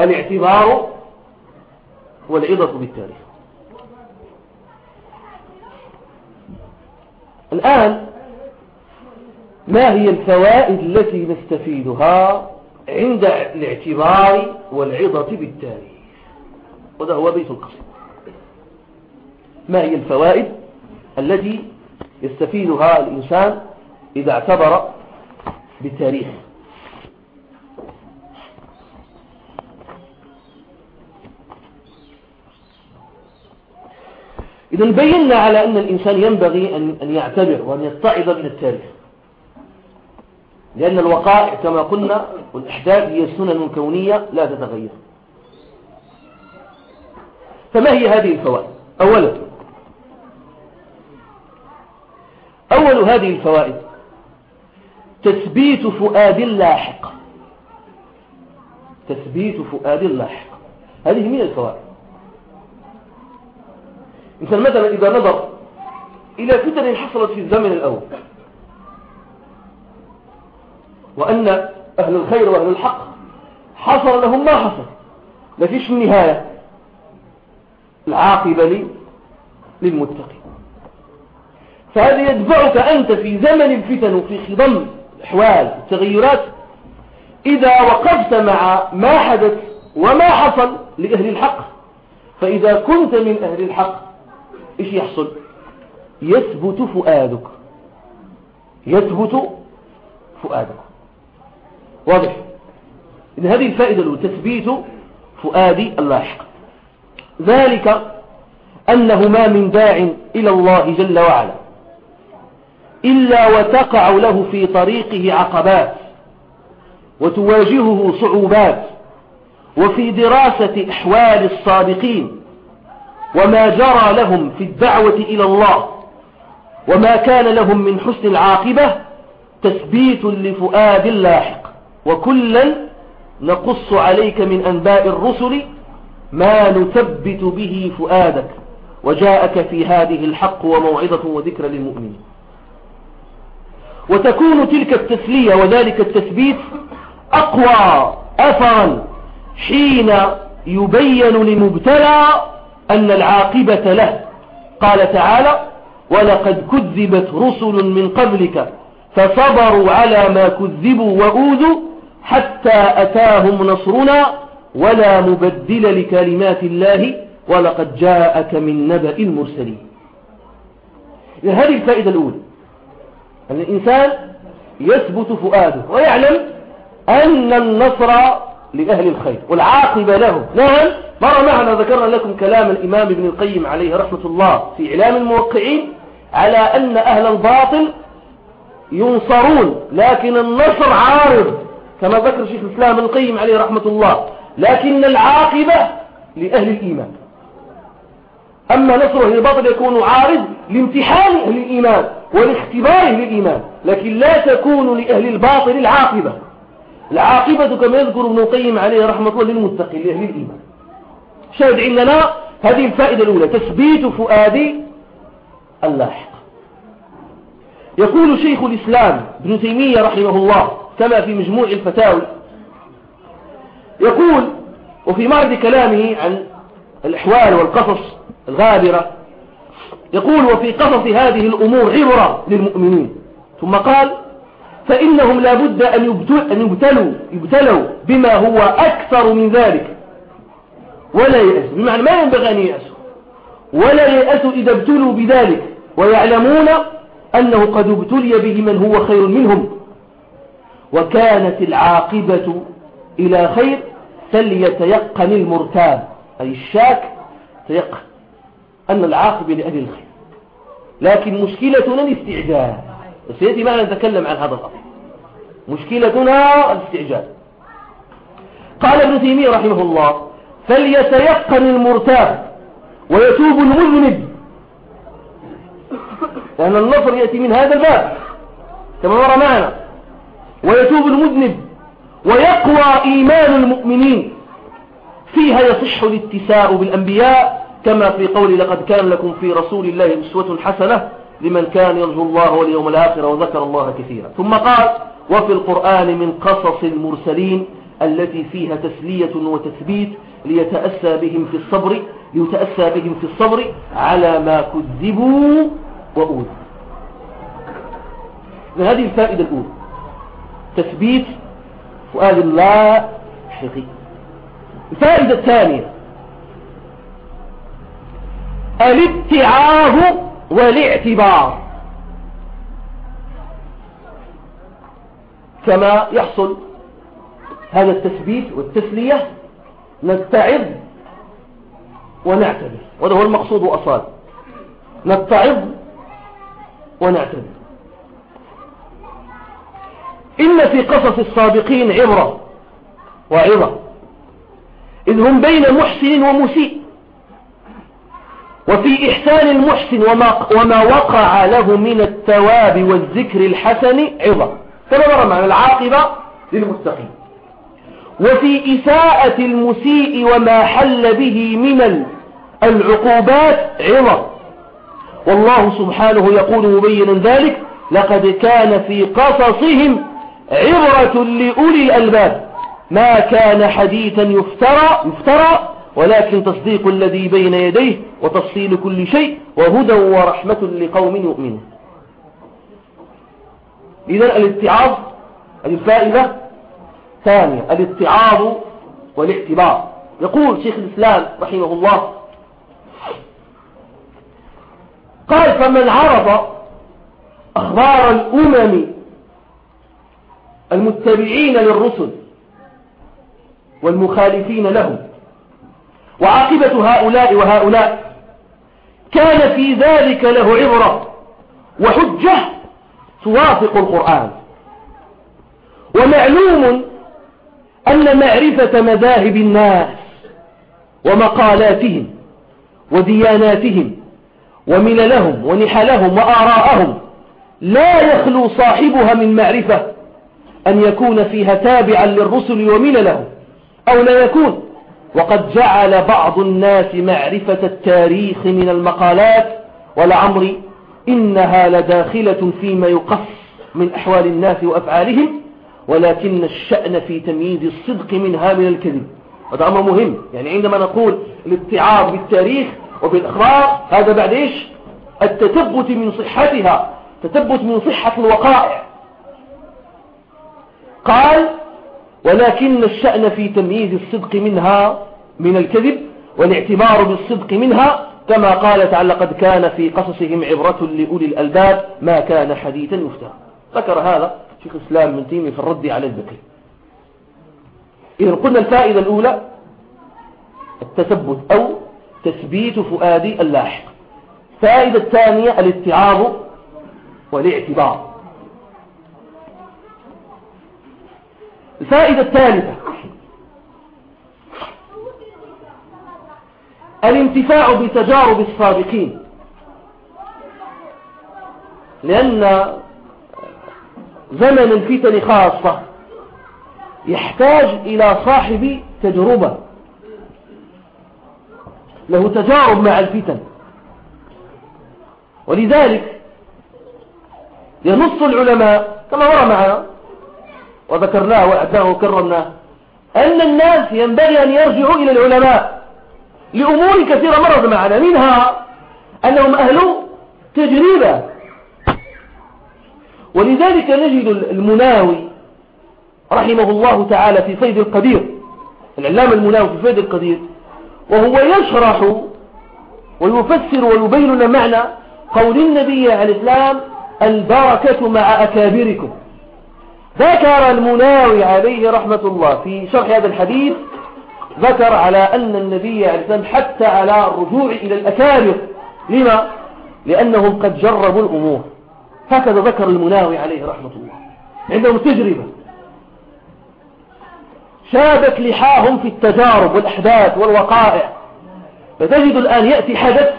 الاعتبار والعظة بالتاريخ. الآن ما هي الفوائد التي نستفيدها عند الاعتبار والعظة بالتاريخ؟ وده هو بيت القصيد. ما هي الفوائد التي يستفيدها الإنسان إذا اعتبر بالتاريخ؟ إذا بينا على أن الإنسان ينبغي أن يعتبر وأن يتعظ من التاريخ. لأن الوقائع كما قلنا والإحداث هي السنن الكونية لا تتغير. فما هي هذه الفوائد؟ أولا أول هذه الفوائد تثبيت فؤاد لاحق تثبيت فؤاد لاحق هذه من الفوائد. مثل مثلا إذا نظر إلى فتن حصلت في الزمن الأول وأن أهل الخير وأهل الحق حصل لهم ما حصل لا فيش النهاية العاقبة للمتقين. فهذا يدفعك أنت في زمن الفتن وفي خضم الأحوال التغيرات. إذا وقفت مع ما حدث وما حصل لأهل الحق فإذا كنت من أهل الحق إيش يحصل؟ يثبت فؤادك. يثبت فؤادك. واضح؟ إن هذه الفائدة الأولى تثبيت فؤاد اللاحق ذلك أنه ما من داع إلى الله جل وعلا إلا وتقع له في طريقه عقبات وتواجهه صعوبات وفي دراسة أحوال الصادقين وما جرى لهم في الدعوة إلى الله وما كان لهم من حسن العاقبة تثبيت لفؤاد لاحق وكلا نقص عليك من أنباء الرسل ما نثبت به فؤادك. وجاءك في هذه الحق وموعظة وذكر للمؤمنين. وتكون تلك التسلية وذلك التثبيت أقوى أثرا حين يبين لمبتلى أن العاقبة له. قال تعالى ولقد كذبت رسل من قبلك فصبروا على ما كذبوا وأوذوا حتى أتاهم نصرنا ولا مبدل لكلمات الله ولقد جاءك من نبأ المرسلين. هذه الفائدة الأولى أن الإنسان يثبت فؤاده ويعلم أن النصر لأهل الخير والعاقبة له نعم مر معنا ذكرنا لكم كلام الإمام ابن القيم عليه رحمة الله في إعلام الموقعين على أن أهل الباطل ينصرون لكن النصر عارض كما ذكر شيخ الإسلام ابن القيم عليه رحمة الله. لكن العاقبة لأهل الإيمان. أما نصر أهل الباطل يكون عارض لامتحان أهل الإيمان ولاختبار أهل الإيمان لكن لا تكون لأهل الباطل العاقبة. العاقبة كما يذكر ابن القيم عليه رحمة الله للمتقين لأهل الإيمان. شاهد عندنا هذه الفائدة الأولى تثبيت فؤاد اللاحق. يقول شيخ الإسلام ابن تيمية رحمه الله كما في مجموع الفتاوي يقول وفي معرض كلامه عن الإحوال والقصص الغابرة يقول وفي قصص هذه الأمور عبرة للمؤمنين. ثم قال فإنهم لابد أن يبتلوا, يبتلوا بما هو أكثر من ذلك. ولا يأسوا بمعنى ما ينبغي أن يأسوا. ولا يأسوا إذا ابتلوا بذلك. ويعلمون أنه قد ابتلي به من هو خير منهم. وكانت العاقبة إلى خير فليتيقن المرتاب. أي الشاك تيقن أن العاقبة لأهل الخير. لكن مشكلتنا الاستعجال سيأتي معنا نتكلم عن هذا الأمر. مشكلتنا الاستعجال قال ابن تيمية رحمه الله فليتيقن المرتاب ويتوب المذنب. لأن النصر يأتي من هذا الباب كما مر معنا. ويتوب المذنب ويقوى إيمان المؤمنين. فيها يصح الاتساء بالأنبياء كما في قول لقد كان لكم في رسول الله أسوة حسنة لمن كان يرجو الله واليوم الآخر وذكر الله كثيرا. ثم قال وفي القرآن من قصص المرسلين التي فيها تسلية وتثبيت ليتأسى بهم في الصبر ليتأسى بهم في الصبر على ما كذبوا وأوذوا. هذه الفائدة الأولى. تثبيت فؤاد الله حقيقي الفائدة الثانية. الاتعاظ والاعتبار. كما يحصل هذا التثبيت والتسلية نتعظ ونعتبر وهذا هو المقصود أصال نتعظ ونعتبر إن في قصص السابقين عبرة وعظة. إذ هم بين محسن ومسيء. وفي إحسان المحسن وما, وما وقع له من الثواب والذكر الحسن عظة. كما مر معنا العاقبة للمتقين. وفي إساءة المسيء وما حل به من العقوبات عظة والله سبحانه يقول مبينا ذلك لقد كان في قصصهم عبرة لأولي الألباب. ما كان حديثا يفترى, يفترى ولكن تصديق الذي بين يديه وتفصيل كل شيء وهدى ورحمة لقوم يؤمنون. إذا الاتعاظ الفائدة ثانية الاتعاظ والاعتبار. يقول شيخ الإسلام رحمه الله قال فمن عرض أخبار الأمم المتبعين للرسل والمخالفين لهم وعاقبة هؤلاء وهؤلاء كان في ذلك له عبرة وحجة توافق القرآن. ومعلوم أن معرفة مذاهب الناس ومقالاتهم ودياناتهم ومللهم ونحلهم وآراءهم لا يخلو صاحبها من معرفة أن يكون فيها تابعا للرسل ومللهم أو لا يكون. وقد جعل بعض الناس معرفة التاريخ من المقالات ولعمري إنها لداخلة فيما يقص من أحوال الناس وأفعالهم ولكن الشأن في تمييز الصدق منها من الكذب. هذا أمر مهم. يعني عندما نقول الاتعاظ بالتاريخ وبالأخبار هذا بعد إيش؟ التثبت من صحتها. تثبت من صحة الوقائع. قال ولكن الشأن في تمييز الصدق منها من الكذب والاعتبار بالصدق منها كما قال تعالى قد كان في قصصهم عبرة لأولي الألباب ما كان حديثا يفترى ذكر هذا شيخ الإسلام من تيمي في الرد على الذكر. إذن قلنا الفائدة الأولى التثبت أو تثبيت فؤادي اللاحق. فائدة الثانية الاتعاظ والاعتبار. الفائدة الثالثة الانتفاع بتجارب السابقين. لأن زمن الفتن خاصة يحتاج إلى صاحب تجربة. له تجارب مع الفتن. ولذلك ينص العلماء كما مر معنا وذكرناه وأعدناه وكرمناه أن الناس ينبغي أن يرجعوا إلى العلماء. لأمور كثيرة مرت معنا منها أنهم أهل تجربة. ولذلك نجد المناوي رحمه الله تعالى في فيد القدير العلام المناوي في فيد القدير وهو يشرح ويفسر ويبين لنا معنى قول النبي عليه الإسلام البركة مع أكابركم. ذكر المناوي عليه رحمة الله في شرح هذا الحديث ذكر على أن النبي عليه السلام حتى على الرجوع إلى الأكابر. لما؟ لأنهم قد جربوا الأمور. هكذا ذكر المناوي عليه رحمة الله. عندهم تجربة. شابت لحاهم في التجارب والأحداث والوقائع. فتجد الآن يأتي حدث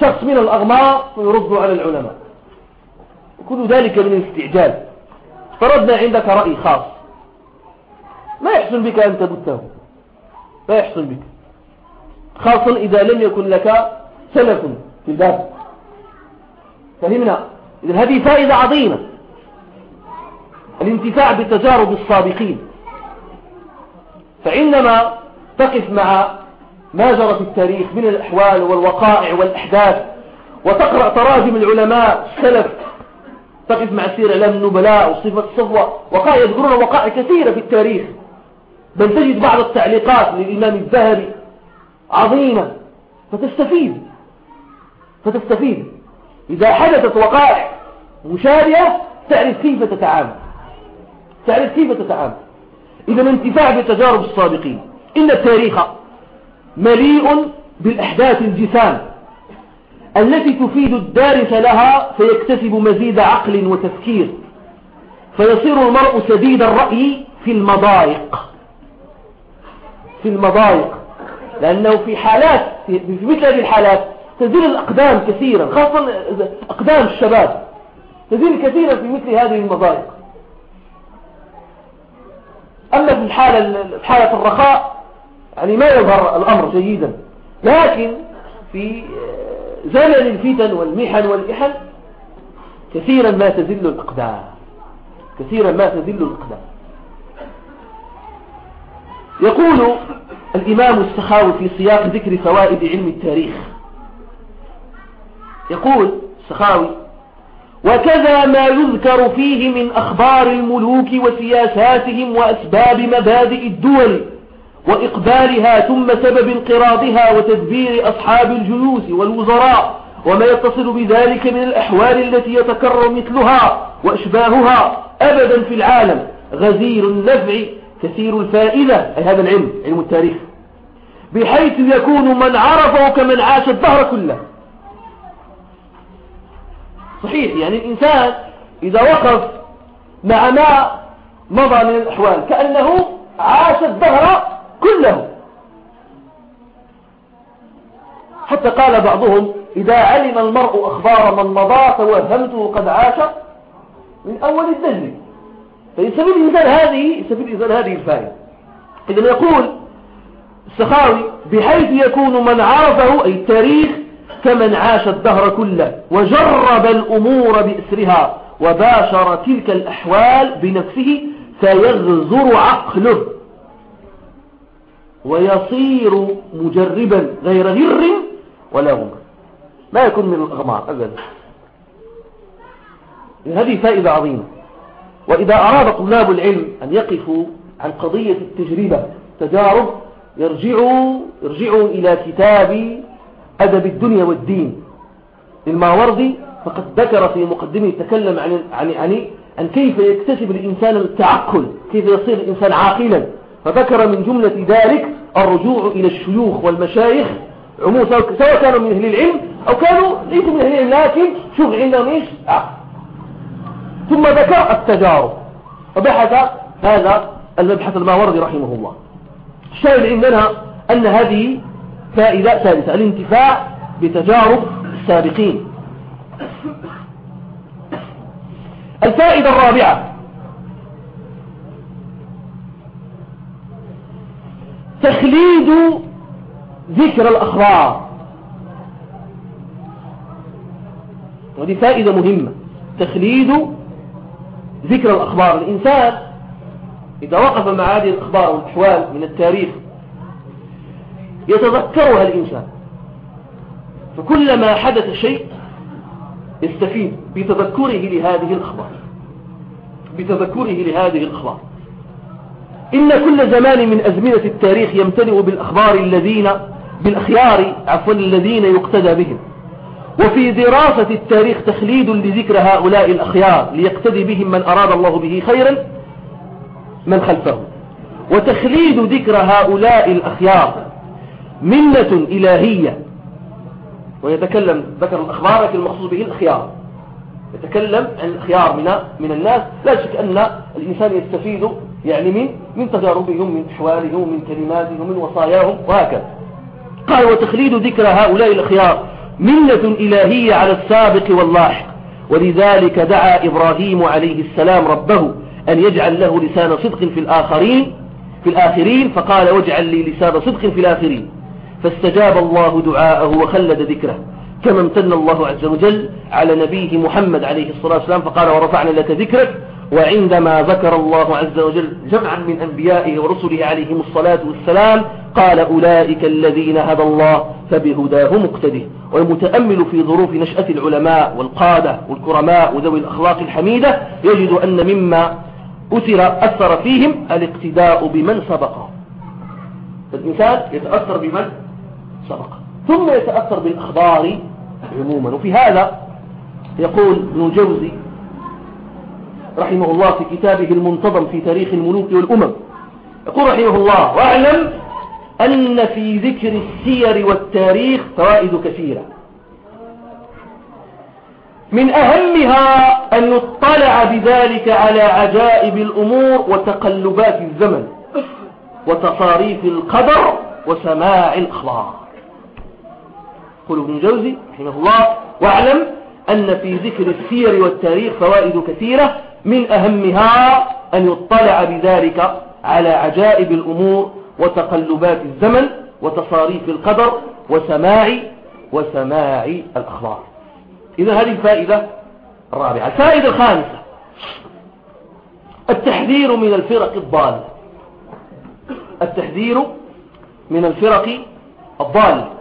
شخص من الأغمار ويرد على العلماء. وكل ذلك من الاستعجال. فرضنا عندك رأي خاص. ما يحسن بك أن تبته ما يحسن بك. خاصة إذا لم يكن لك سلف في الباب فهمنا؟ إذن هذه فائدة عظيمة. الانتفاع بتجارب السابقين. فعندما تقف مع ما جرى في التاريخ من الأحوال والوقائع والأحداث وتقرأ تراجم العلماء السلف. تقف مع سير إعلام النبلاء وصفة الصفوة. وقائع يذكرون وقائع كثيرة في التاريخ. بل تجد بعض التعليقات للإمام الذهبي عظيمة فتستفيد فتستفيد. إذا حدثت وقائع مشابهة تعرف كيف تتعامل. تعرف كيف تتعامل. إذا الانتفاع بتجارب السابقين. إن التاريخ مليء بالأحداث الجسام التي تفيد الدارس لها فيكتسب مزيد عقل وتفكير. فيصير المرء سديد الرأي في المضايق. في المضايق لأنه في حالات في مثل هذه الحالات تزيل الأقدام كثيرا خاصة أقدام الشباب تزيل كثيرا في مثل هذه المضايق. أما في الحالة, حالة الرخاء يعني ما يظهر الأمر جيدا. لكن في زمن الفتن والمحن والإحن كثيرا ما تزل الأقدام كثيرا ما تزل الأقدام. يقول الإمام السخاوي في سياق ذكر فوائد علم التاريخ. يقول السخاوي وكذا ما يذكر فيه من أخبار الملوك وسياساتهم وأسباب مبادئ الدول وإقبالها ثم سبب انقراضها وتدبير أصحاب الجيوش والوزراء وما يتصل بذلك من الأحوال التي يتكرر مثلها وأشباهها أبدا في العالم غزير النفع كثير الفائدة أي هذا العلم علم التاريخ. بحيث يكون من عرفه كمن عاش الدهر كله. صحيح يعني الإنسان إذا وقف مع ما مضى من الأحوال كأنه عاش الدهر كله. حتى قال بعضهم إذا علم المرء أخبار من مضى توهمته قد عاش من أول الدهر فيستفيد الإنسان هذه يستفيد الإنسان هذه الفائدة. إذا يقول السخاوي بحيث يكون من عرفه أي التاريخ كمن عاش الدهر كله وجرب الأمور بإسرها وباشر تلك الأحوال بنفسه فيغزر عقله. ويصير مجربا غير غر ولا غمر لا يكون من الأغمار أبدا. هذه فائدة عظيمة. وإذا أراد طلاب العلم أن يقفوا عن قضية التجربة تجارب يرجعوا, يرجعوا إلى كتاب أدب الدنيا والدين. للماوردي فقد ذكر في مقدمه تكلم عن, عن, عن, عن كيف يكتسب الإنسان التعقل كيف يصير الإنسان عاقلا. فذكر من جملة ذلك الرجوع إلى الشيوخ والمشايخ عموما سواء كانوا من أهل العلم أو كانوا ليسوا من أهل العلم لكن شوف عندهم إيش؟ ثم ذكر التجارب. وبحث هذا المبحث الماوردي رحمه الله. الشاهد عندنا أن هذه فائدة ثالثة الانتفاع بتجارب السابقين. الفائدة الرابعة. تخليد ذكر الأخبار. وهذه فائدة مهمة. تخليد ذكر الأخبار. الإنسان إذا وقف مع هذه الأخبار والأحوال من التاريخ يتذكرها الإنسان. فكلما حدث شيء يستفيد بتذكره لهذه الأخبار. بتذكره لهذه الأخبار. إن كل زمان من أزمنة التاريخ يمتلئ بالأخبار الذين بالأخيار عفوا الذين يقتدى بهم. وفي دراسة التاريخ تخليد لذكر هؤلاء الأخيار ليقتدي بهم من أراد الله به خيرا من خلفه. وتخليد ذكر هؤلاء الأخيار منة إلهية. ويتكلم ذكر الأخبار لكن المقصود به الأخيار. يتكلم عن الأخيار من من الناس. لا شك أن الإنسان يستفيد يعني من من تجاربهم من أحوالهم من كلماتهم من وصاياهم وهكذا. قال وتخليد ذكر هؤلاء الأخيار منة إلهية على السابق واللاحق. ولذلك دعا إبراهيم عليه السلام ربه أن يجعل له لسان صدق في الآخرين في الآخرين فقال واجعل لي لسان صدق في الآخرين. فاستجاب الله دعاءه وخلد ذكره. كما امتن الله عز وجل على نبيه محمد عليه الصلاة والسلام فقال ورفعنا لك ذكرك وعندما ذكر الله عز وجل جمعا من أنبيائه ورسله عليهم الصلاة والسلام قال أولئك الذين هدى الله فبهداه مقتده. والمتأمل في ظروف نشأة العلماء والقادة والكرماء وذوي الأخلاق الحميدة يجد أن مما أثر أثر فيهم الاقتداء بمن سبقه الإنسان يتأثر بمن سبقه ثم يتأثر بالأخبار عموما. وفي هذا يقول ابن الجوزي رحمه الله في كتابه المنتظم في تاريخ الملوك والأمم. يقول رحمه الله واعلم أن في ذكر السير والتاريخ فوائد كثيرة. من أهمها أن نطلع بذلك على عجائب الأمور وتقلبات الزمن وتصاريف القدر وسماع الأخبار. قل ابن جوزي رحمه الله واعلم أن في ذكر السير والتاريخ فوائد كثيرة من أهمها أن يطلع بذلك على عجائب الأمور وتقلبات الزمن وتصاريف القدر وسماع وسماع الأخبار. إذا هذه الفائدة الرابعة. الفائدة الخامسة. التحذير من الفرق الضالة. التحذير من الفرق الضالة.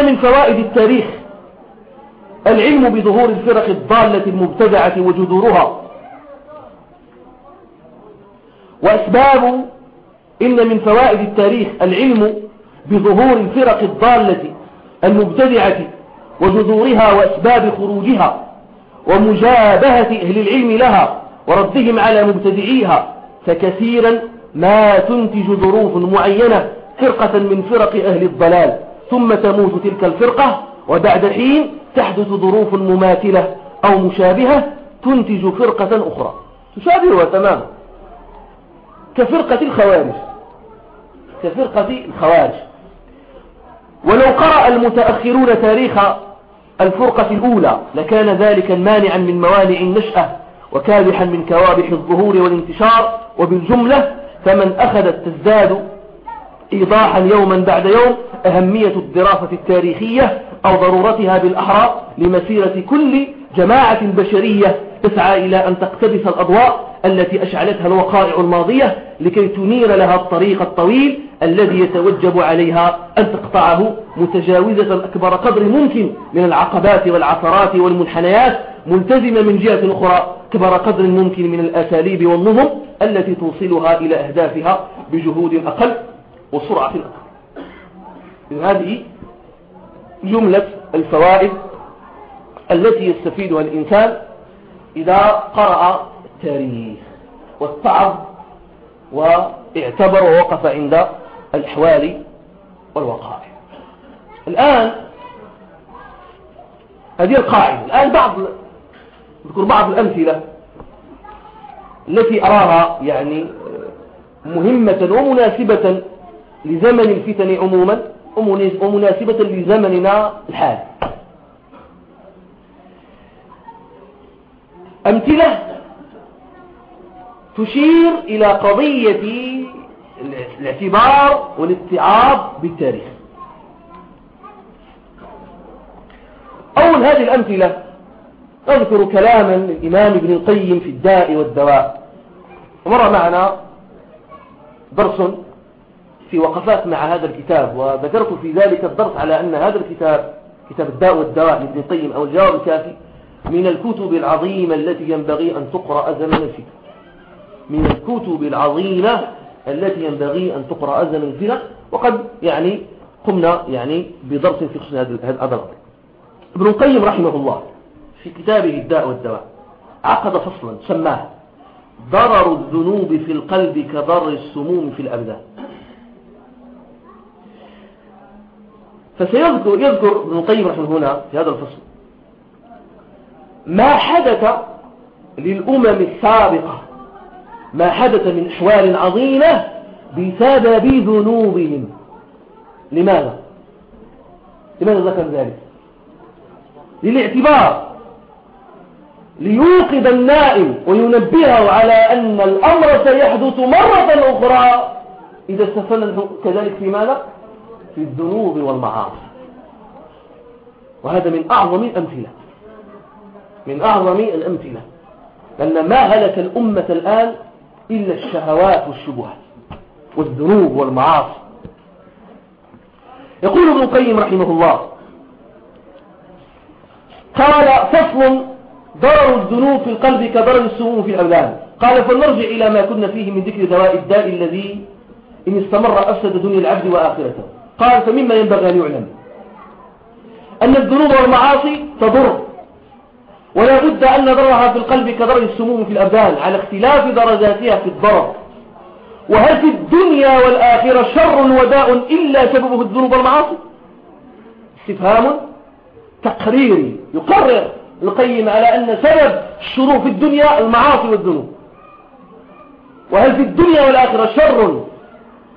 إن من فوائد التاريخ. العلم بظهور الفرق الضالة المبتدعة وجذورها. وأسباب إن من فوائد التاريخ العلم بظهور الفرق الضالة المبتدعة وجذورها وأسباب خروجها ومجابهة أهل العلم لها وردهم على مبتدعيها فكثيرا ما تنتج ظروف معينة فرقة من فرق أهل الضلال. ثم تموت تلك الفرقة وبعد حين تحدث ظروف مماثلة أو مشابهة تنتج فرقة أخرى. تشابهها تماما. كفرقة الخوارج. كفرقة الخوارج. ولو قرأ المتأخرون تاريخ الفرقة الأولى لكان ذلك مانعا من موانع النشأة وكابحا من كوابح الظهور والانتشار وبالجملة فمن أخذت تزداد إيضاحا يوما بعد يوم أهمية الدراسة التاريخية أو ضرورتها بالأحرى لمسيرة كل جماعة بشرية تسعى إلى أن تقتبس الأضواء التي أشعلتها الوقائع الماضية لكي تنير لها الطريق الطويل الذي يتوجب عليها أن تقطعه متجاوزة أكبر قدر ممكن من العقبات والعثرات والمنحنيات ملتزمة من جهة أخرى كبر قدر ممكن من الأساليب والنظم التي توصلها إلى أهدافها بجهود أقل وسرعة أقل هذه جملة الفوائد التي يستفيدها الإنسان إذا قرأ التاريخ واتعظ واعتبر ووقف عند الأحوال والوقائع. الآن هذه القاعدة. الآن بعض نذكر بعض الأمثلة التي أراها يعني مهمة ومناسبة لزمن الفتن عموما ومناسبة لزمننا الحالي أمثلة تشير إلى قضية الاعتبار والاتعاظ بالتاريخ. أول هذه الأمثلة أذكر كلاما للإمام ابن القيم في الداء والدواء. ومر معنا درس في وقفات مع هذا الكتاب وذكرت في ذلك الدرس على أن هذا الكتاب كتاب الداء والدواء لابن القيم أو الجواب الكافي من الكتب العظيمة التي ينبغي أن تقرأ زمن الفتن من الكتب العظيمة التي ينبغي أن تقرأ زمن الفتن وقد يعني قمنا يعني بدرس في خصوص هذا الأمر ابن القيم رحمه الله في كتابه الداء والدواء عقد فصلا سماه ضرر الذنوب في القلب كضر السموم في الأبدان. فسيذكر يذكر ابن القيم رحمه هنا في هذا الفصل ما حدث للأمم السابقة ما حدث من أحوال عظيمة بسبب ذنوبهم لماذا؟ لماذا ذكر ذلك؟ للاعتبار ليوقظ النائم وينبهه على أن الأمر سيحدث مرة أخرى إذا استفل كذلك في ماذا؟ في الذنوب والمعاصي. وهذا من أعظم الأمثلة. من أعظم الأمثلة. لأن ما هلك الأمة الآن إلا الشهوات والشبهات والذنوب والمعاصي. يقول ابن القيم رحمه الله قال فصل ضرر الذنوب في القلب كضرر السموم في الأبدان قال فلنرجع إلى ما كنا فيه من ذكر دواء الداء الذي إن استمر أفسد دنيا العبد وآخرته. قال فمما ينبغي أن يعلم. أن الذنوب والمعاصي تضر. ولا بد أن ضررها في القلب كضرر السموم في الأبدان على اختلاف درجاتها في الضرر. وهل في الدنيا والآخرة شر وداء إلا سببه الذنوب والمعاصي؟ استفهام تقريري يقرر القيم على أن سبب الشرور في الدنيا المعاصي والذنوب. وهل في الدنيا والآخرة شر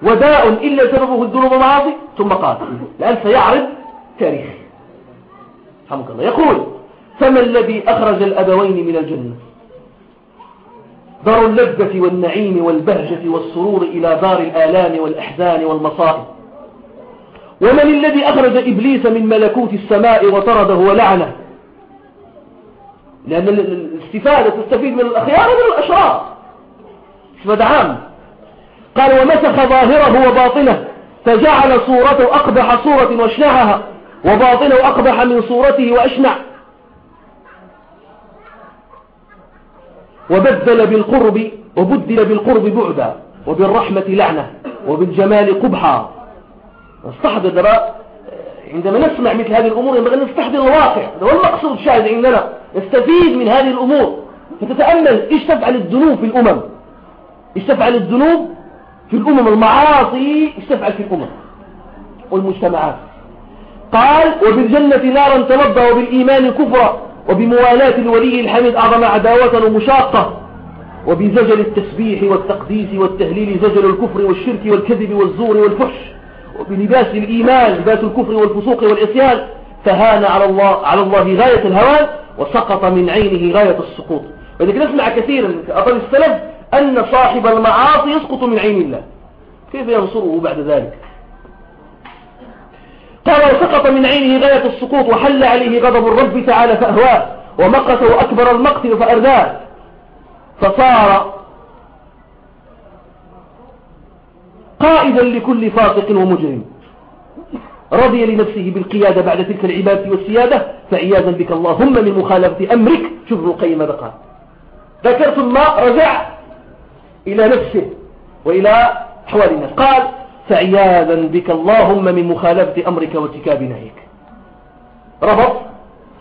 وداء إلا سببه الذنوب والمعاصي ثم قال الآن سيعرض تاريخ. حمد الله. يقول فما الذي أخرج الأبوين من الجنة؟ دار اللذة والنعيم والبهجة والسرور إلى دار الآلام والأحزان والمصائب. ومن الذي أخرج إبليس من ملكوت السماء وطرده ولعنه؟ لأن الاستفادة تستفيد من الأخيار ومن الأشرار. استفادة عام قال ومسخ ظاهره وباطنه فجعل صورته أقبح صورة واشنعها وباطنه أقبح من صورته وأشنع. وبدل بالقرب وبدل بالقرب بعدا وبالرحمة لعنة وبالجمال قبحا. نستحضر عندما نسمع مثل هذه الأمور ينبغي أن نستحضر الواقع. هذا هو المقصود الشاهد عندنا. نستفيد من هذه الأمور. فتتأمل إيش تفعل الذنوب في الأمم؟ إيش تفعل الذنوب؟ في الأمم المعاصي إيش تفعل في الأمم والمجتمعات. قال وبالجنة نارا تلظى وبالإيمان كفرا وبموالاة الولي الحميد أعظم عداوة ومشاقة وبزجل التسبيح والتقديس والتهليل زجل الكفر والشرك والكذب والزور والفحش وبلباس الإيمان لباس الكفر والفسوق والعصيان فهان على الله على الله غاية الهوان وسقط من عينه غاية السقوط. ولذلك نسمع كثيرا أطل السلف أن صاحب المعاصي يسقط من عين الله. كيف ينصره بعد ذلك؟ قال وسقط من عينه غاية السقوط وحل عليه غضب الرب تعالى فأهواه ومقت وأكبر المقت فأرداه. فصار قائدا لكل فاسق ومجرم. رضي لنفسه بالقيادة بعد تلك العبادة والسيادة فعياذا بك اللهم من مخالفة أمرك شوف ابن القيم ماذا قال ذكر ثم رجع إلى نفسه وإلى أحوال الناس. قال فعياذا بك اللهم من مخالفة أمرك وارتكاب نهيك. ربط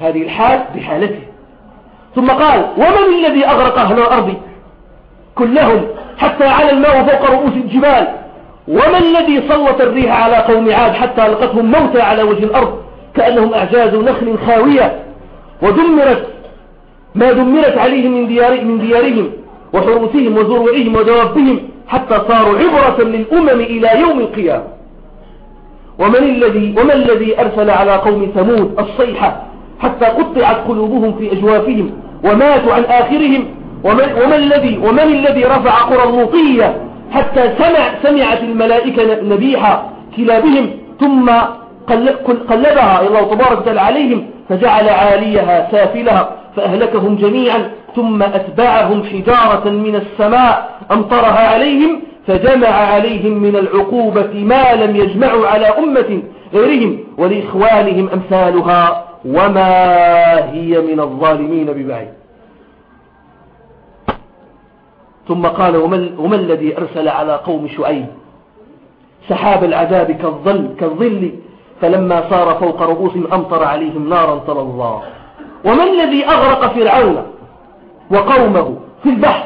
هذه الحال بحالته. ثم قال ومن الذي أغرق أهل الأرض كلهم حتى على الماء فوق رؤوس الجبال؟ وما الذي سلط الريح على قوم عاد حتى لقتهم موتى على وجه الأرض كأنهم أعجاز نخل خاوية؟ ودمرت ما دمرت عليهم من, ديار من ديارهم وحروسهم وزروعهم ودوابهم حتى صاروا عبرة للأمم إلى يوم القيامة. ومن الذي, وما الذي أرسل على قوم ثمود الصيحة حتى قطعت قلوبهم في أجوافهم وماتوا عن آخرهم؟ ومن, ومن, الذي, ومن الذي رفع قرى اللوطية حتى سمع سمعت الملائكة نبيح كلابهم؟ ثم قلبها الله تبارك وتعالى عليهم فجعل عاليها سافلها. فأهلكهم جميعا ثم أتبعهم حجارة من السماء أمطرها عليهم فجمع عليهم من العقوبة ما لم يجمعوا على أمة غيرهم ولإخوانهم أمثالها وما هي من الظالمين ببعيد. ثم قال وما الذي أرسل على قوم شعيب؟ سحاب العذاب كالظل, كالظل فلما صار فوق رؤوسهم أمطر عليهم نارا الله وما الذي أغرق فرعون وقومه في البحر؟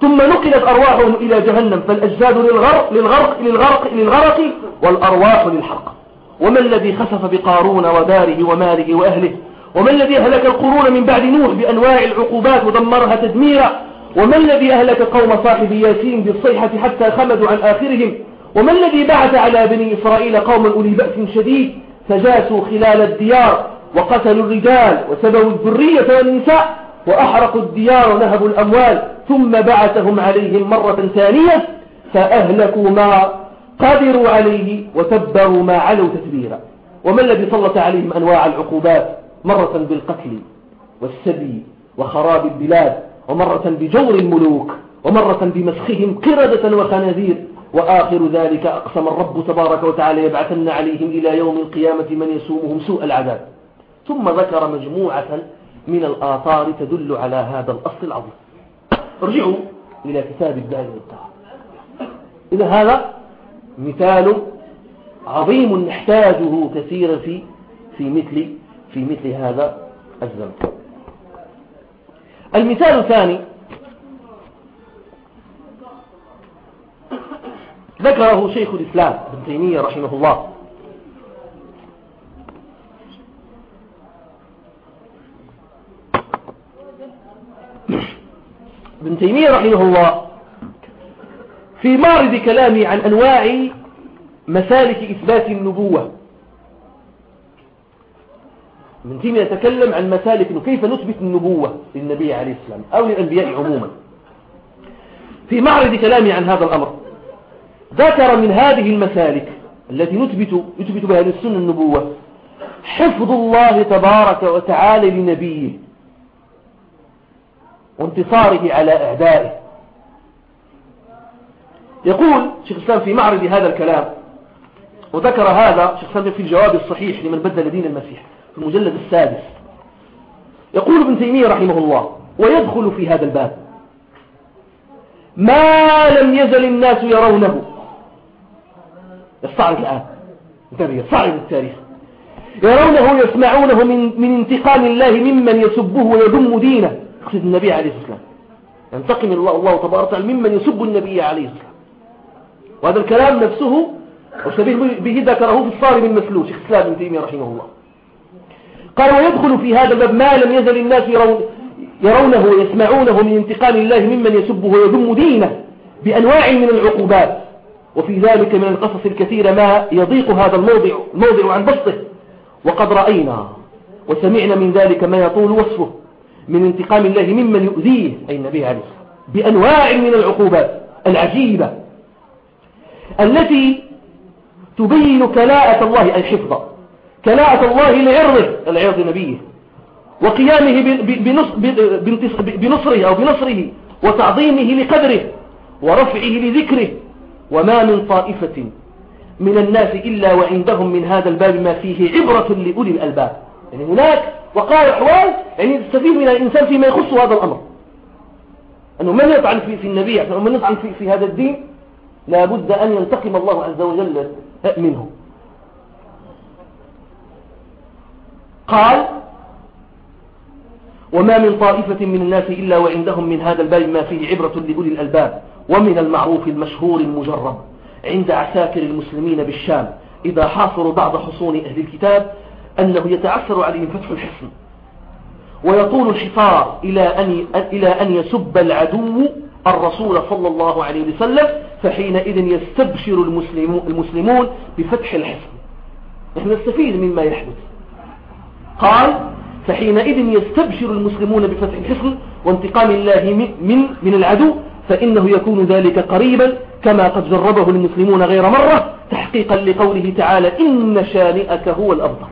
ثم نقلت أرواحهم إلى جهنم فالأجساد للغرق, للغرق, للغرق, للغرق والأرواح للحرق. وما الذي خسف بقارون وداره وماله وأهله؟ وما الذي أهلك القرون من بعد نوح بأنواع العقوبات ودمرها تدميرا؟ وما الذي أهلك قوم صاحب ياسين بالصيحة حتى خمدوا عن آخرهم؟ وما الذي بعث على بني إسرائيل قوما أولي بأس شديد؟ فجاسوا خلال الديار. وقتلوا الرجال وسبوا الذرية والنساء وأحرقوا الديار ونهبوا الأموال ثم بعثهم عليهم مرة ثانية فأهلكوا ما قدروا عليه وتبروا ما علوا تتبيرا. وما الذي سلط عليهم أنواع العقوبات؟ مرة بالقتل والسبي وخراب البلاد ومرة بجور الملوك ومرة بمسخهم قردة وخنازير. وآخر ذلك أقسم الرب تبارك وتعالى يبعثن عليهم إلى يوم القيامة من يسومهم سوء العذاب. ثم ذكر مجموعة من الآثار تدل على هذا الأصل العظيم. ارجعوا إلى كتاب الله والتعالى إذا هذا مثال عظيم نحتاجه كثيرا في في مثل في مثل هذا الزمن. المثال الثاني ذكره شيخ الإسلام ابن تيمية رحمه الله. ابن تيمية رحمه الله في معرض كلامي عن أنواع مسالك إثبات النبوة. ابن تيمية يتكلم عن مسالك كيف نثبت النبوة للنبي عليه السلام أو للأنبياء عموما. في معرض كلامي عن هذا الأمر ذكر من هذه المسالك التي نثبت, يثبت بها للسنة النبوة حفظ الله تبارك وتعالى لنبيه. وانتصاره على أعدائه. يقول شيخ الإسلام في معرض هذا الكلام وذكر هذا شيخ الإسلام في الجواب الصحيح لمن بدل دين المسيح في المجلد السادس. يقول ابن تيمية رحمه الله ويدخل في هذا الباب. ما لم يزل الناس يرونه. يستعرض الآن. انتبه يستعرض التاريخ. يرونه يسمعونه من, من انتقام الله ممن يسبه ويذم دينه. يقصد النبي عليه السلام ينتقم الله, الله تبارك وتعالى ممن يسب النبي عليه السلام وهذا الكلام نفسه وشبيه به ذكره في الصارم المسلوش الاسلام ابن تيمية رحمه الله. قال ويدخل في هذا الباب ما لم يزل الناس يرون يرونه ويسمعونه من انتقام الله ممن يسبه ويذم دينه بأنواع من العقوبات. وفي ذلك من القصص الكثير ما يضيق هذا الموضع, الموضع عن بسطه. وقد رأينا وسمعنا من ذلك ما يطول وصفه. من انتقام الله ممن يؤذيه أي النبي عليه الصلاة بأنواع من العقوبات العجيبة التي تبين كلاءة الله أي حفظ كلاءة الله لعرضه العرض نبيه وقيامه بنصره أو بنصره وتعظيمه لقدره ورفعه لذكره. وما من طائفة من الناس إلا وعندهم من هذا الباب ما فيه عبرة لأولي الألباب. يعني هناك وقائع أحوال يعني تستفيد من الإنسان فيما يخص هذا الأمر. أنه من يطعن في, النبي أو من يطعن في, في هذا الدين لابد أن ينتقم الله عز وجل منه. قال وما من طائفة من الناس إلا وعندهم من هذا الباب ما فيه عبرة لأولي الألباب ومن المعروف المشهور المجرب عند عساكر المسلمين بالشام إذا حاصروا بعض حصون أهل الكتاب أنه يتعثر عليهم فتح الحصن. ويطول الحصار إلى أن, إلى أن يسب العدو الرسول صلى الله عليه وسلم فحينئذ يستبشر المسلمون بفتح الحصن. نحن نستفيد مما يحدث. قال فحينئذ يستبشر المسلمون بفتح الحصن وانتقام الله من, من العدو فإنه يكون ذلك قريبا كما قد جربه المسلمون غير مرة تحقيقا لقوله تعالى إن شانئك هو الأبطر.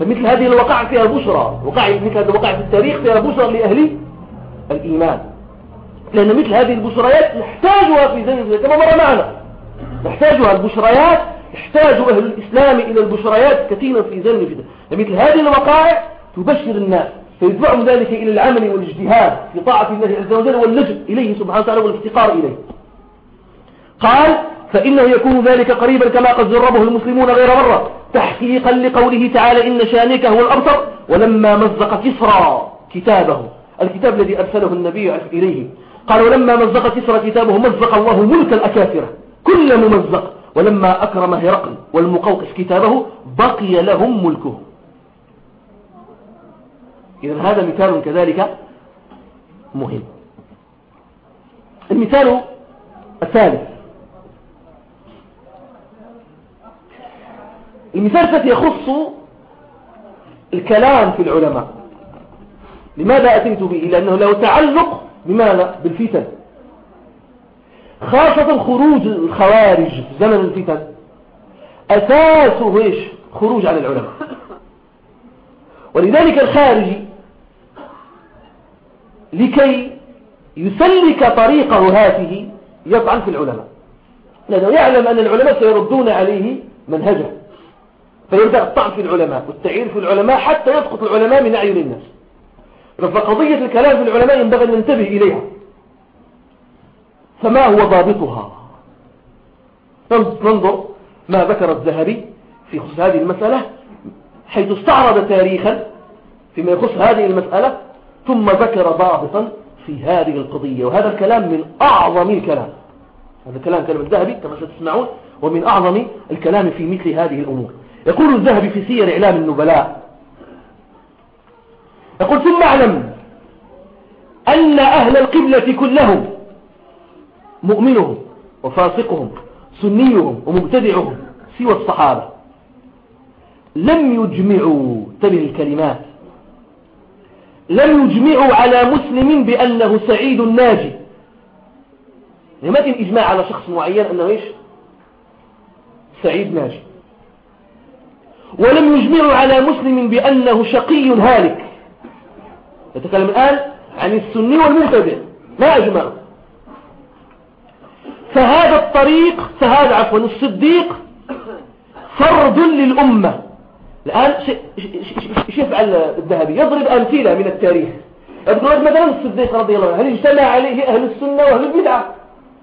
فمثل هذه الوقع فيها بشرى وقع مثل هذا الوقع في التاريخ فيها بشرى لأهل الإيمان. لأن مثل هذه البشريات نحتاجها في زمن كما مر معنا نحتاجها البشريات يحتاج أهل الإسلام إلى البشريات كثيرا في زمن فتن فمثل هذه الوقائع تبشر الناس فيدفعهم ذلك إلى العمل والاجتهاد في طاعة الله عز وجل واللجء إليه سبحانه وتعالى والافتقار إليه. قال فإنه يكون ذلك قريبا كما قد جربه المسلمون غير مرة. تحقيقا لقوله تعالى إن شانك هو الأبصر ولما مزق كسرى كتابه. الكتاب الذي أرسله النبي إليه. قال ولما مزق كسرى كتابه مزق الله ملك الأكافرة كل ممزق. ولما أكرم هرقل والمقوقس كتابه بقي لهم ملكه. إذا هذا مثال كذلك مهم. المثال الثالث. المثال الذي يخص الكلام في العلماء. لماذا أتيت به؟ لأنه له تعلق بماذا؟ بالفتن. خاصة خروج الخوارج في زمن الفتن. أساسه إيش؟ خروج على العلماء. ولذلك الخارجي لكي يسلك طريقه هاته يطعن في العلماء. لأنه يعلم أن العلماء سيردون عليه منهجه. فيبدأ الطعن في العلماء والتعير في العلماء حتى يسقط العلماء من أعين الناس. فقضية الكلام في العلماء ينبغي أن ننتبه إليها. فما هو ضابطها؟ ننظر ما ذكر الذهبي في خصوص هذه المسألة حيث استعرض تاريخا فيما يخص هذه المسألة ثم ذكر ضابطا في هذه القضية. وهذا الكلام من أعظم الكلام. هذا الكلام كلام الذهبي كما ستسمعون ومن أعظم الكلام في مثل هذه الأمور. يقول الذهبي في سير إعلام النبلاء يقول ثم أعلم أن أهل القبلة كلهم مؤمنهم وفاسقهم سنيهم ومبتدعهم سوى الصحابة. لم يجمعوا تبه الكلمات. لم يجمعوا على مسلم بأنه سعيد ناجي يعني ما كان إجماع على شخص معين أنه إيش؟ سعيد ناجي. ولم يجمعوا على مسلم بأنه شقي هالك. يتكلم الآن عن السني والمبتدع ما أجمعوا. فهذا الطريق فهذا عفوا الصديق فرد للأمة. الآن إيش يفعل الذهبي. يضرب أمثلة من التاريخ. يقول مثلا الصديق رضي الله عنه هل اجتمع عليه أهل السنة وأهل البدعة؟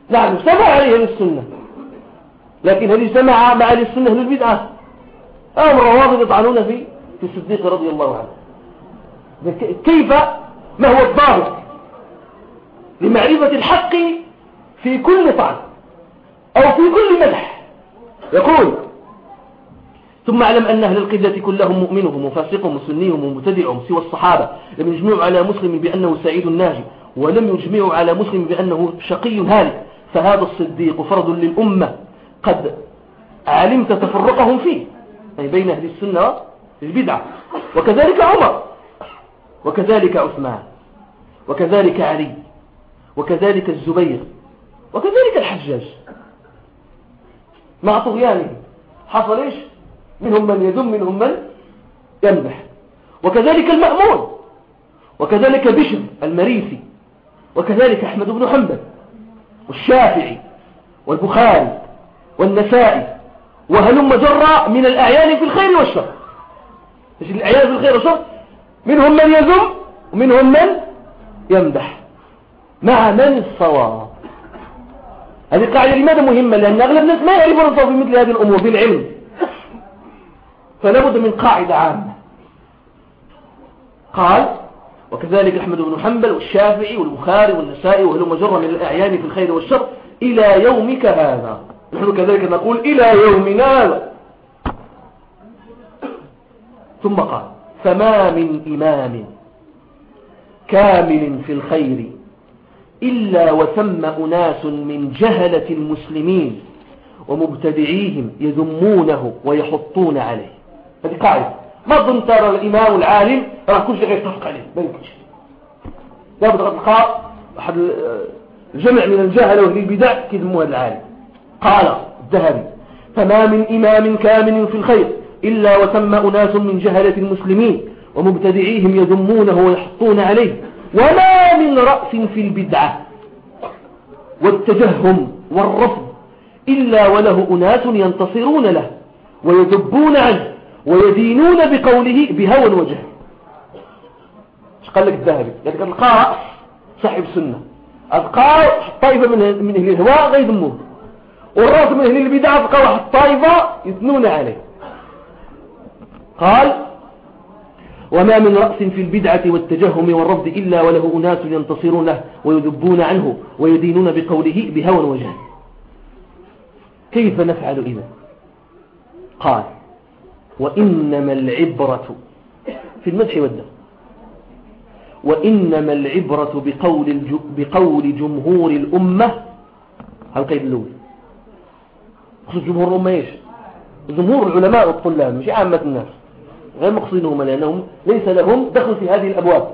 نعم اجتمع عليه أهل السنة. لكن هل اجتمع مع أهل السنة البدعة؟ أمر الروافض يطعنون في في الصديق رضي الله عنه. كيف؟ ما هو الضابط؟ لمعرفة الحق في كل طعن أو في كل مدح. يقول ثم اعلم أن أهل القبلة كلهم مؤمنهم وفاسقهم وسنيهم ومبتدعهم سوى الصحابة. لم يجمعوا على مسلم بأنه سعيد ناجي ولم يجمعوا على مسلم بأنه شقي هالك. فهذا الصديق فرد للأمة. قد علمت تفرقهم فيه. أي بين أهل السنة البدعة وكذلك عمر. وكذلك عثمان. وكذلك علي. وكذلك الزبير. وكذلك الحجاج. مع طغيانه حصل إيش؟ منهم من يذم منهم من يمدح وكذلك المأمون. وكذلك بشر المريسي وكذلك أحمد بن حنبل. والشافعي والبخاري والنسائي وهلم جرى من الأعيان في الخير والشر. إيش الأعيان في الخير والشر؟ منهم من يذم ومنهم من يمدح. مع من الصواب؟ هذه قاعدة لماذا مهمة؟ لأن أغلب الناس ما يعرفون الصواب في مثل هذه الأمور بالعلم فلا بد من قاعدة عامة. قال وكذلك أحمد بن حنبل والشافعي والبخاري والنسائي وهلم مجرة من الأعيان في الخير والشر إلى يومك هذا. نحن كذلك نقول إلى يومنا هذا. ثم قال فما من إمام كامل في الخير إلا وثم أناس من جهلة المسلمين ومبتدعيهم يذمونه ويحطون عليه. هذه قاعدة. ما ظن ترى الإمام العالم راه كل شيء يتفق عليه ما يمكنش. لابد تلقى واحد الجمع من الجهل وهل البدع كيذموا هذا العالم. قال الذهبي فما من إمام كامل في الخير إلا وتم أناس من جهلة المسلمين ومبتدعيهم يذمونه ويحطون عليه وما من رأس في البدعة والتجهم والرفض إلا وله أناس ينتصرون له ويذبون عنه. ويدينون بقوله بهوى إيش قال لك الذهبي؟ قال لك القاء صاحب سنة القاء طائفة من أهل الهواء غيذموه والرأس من أهل البدع القاء واحد يثنون عليه. قال وما من رأس في البدعة والتجهم والرفض إلا وله أناس ينتصرون له ويذبون عنه ويدينون بقوله بهوى وجهل كيف نفعل إذا؟ قال وإنما العبرة في المدح والدم. وإنما العبرة بقول, بقول جمهور الأمة هل قيد الأول. خصوص جمهور الأمة إيش؟ جمهور العلماء والطلاب مش عامة الناس. غير مقصدهم لأنهم ليس لهم دخل في هذه الأبواب.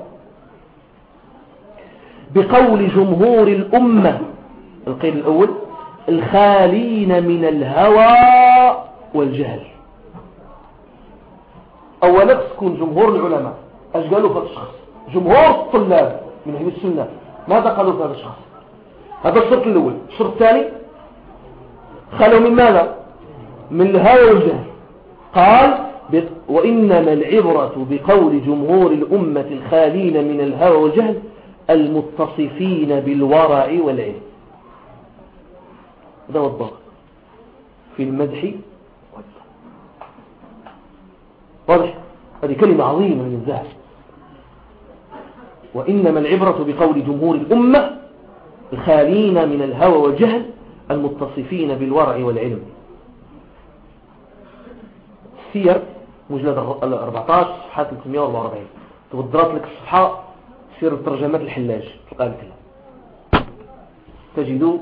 بقول جمهور الأمة القيد الأول الخالين من الهوى والجهل. أولا تكون جمهور العلماء. أش قالوا في هذا الشخص؟ جمهور الطلاب من أهل السنة. ماذا قالوا في هذا الشخص؟ هذا الشرط الأول. الشرط الثاني خلوا من ماذا؟ من الهوى والجهل. قال وإنما العبرة بقول جمهور الأمة الخالين من الهوى والجهل المتصفين بالورع والعلم هذا هو الضغط في المدح واضح؟ هذه كلمة عظيمة من الذهب. وإنما العبرة بقول جمهور الأمة الخالين من الهوى والجهل المتصفين بالورع والعلم. سير مجلد 14 صفحة 344 تبدرات لك الصفحة سير ترجمات الحلاج في الكلام تجدوا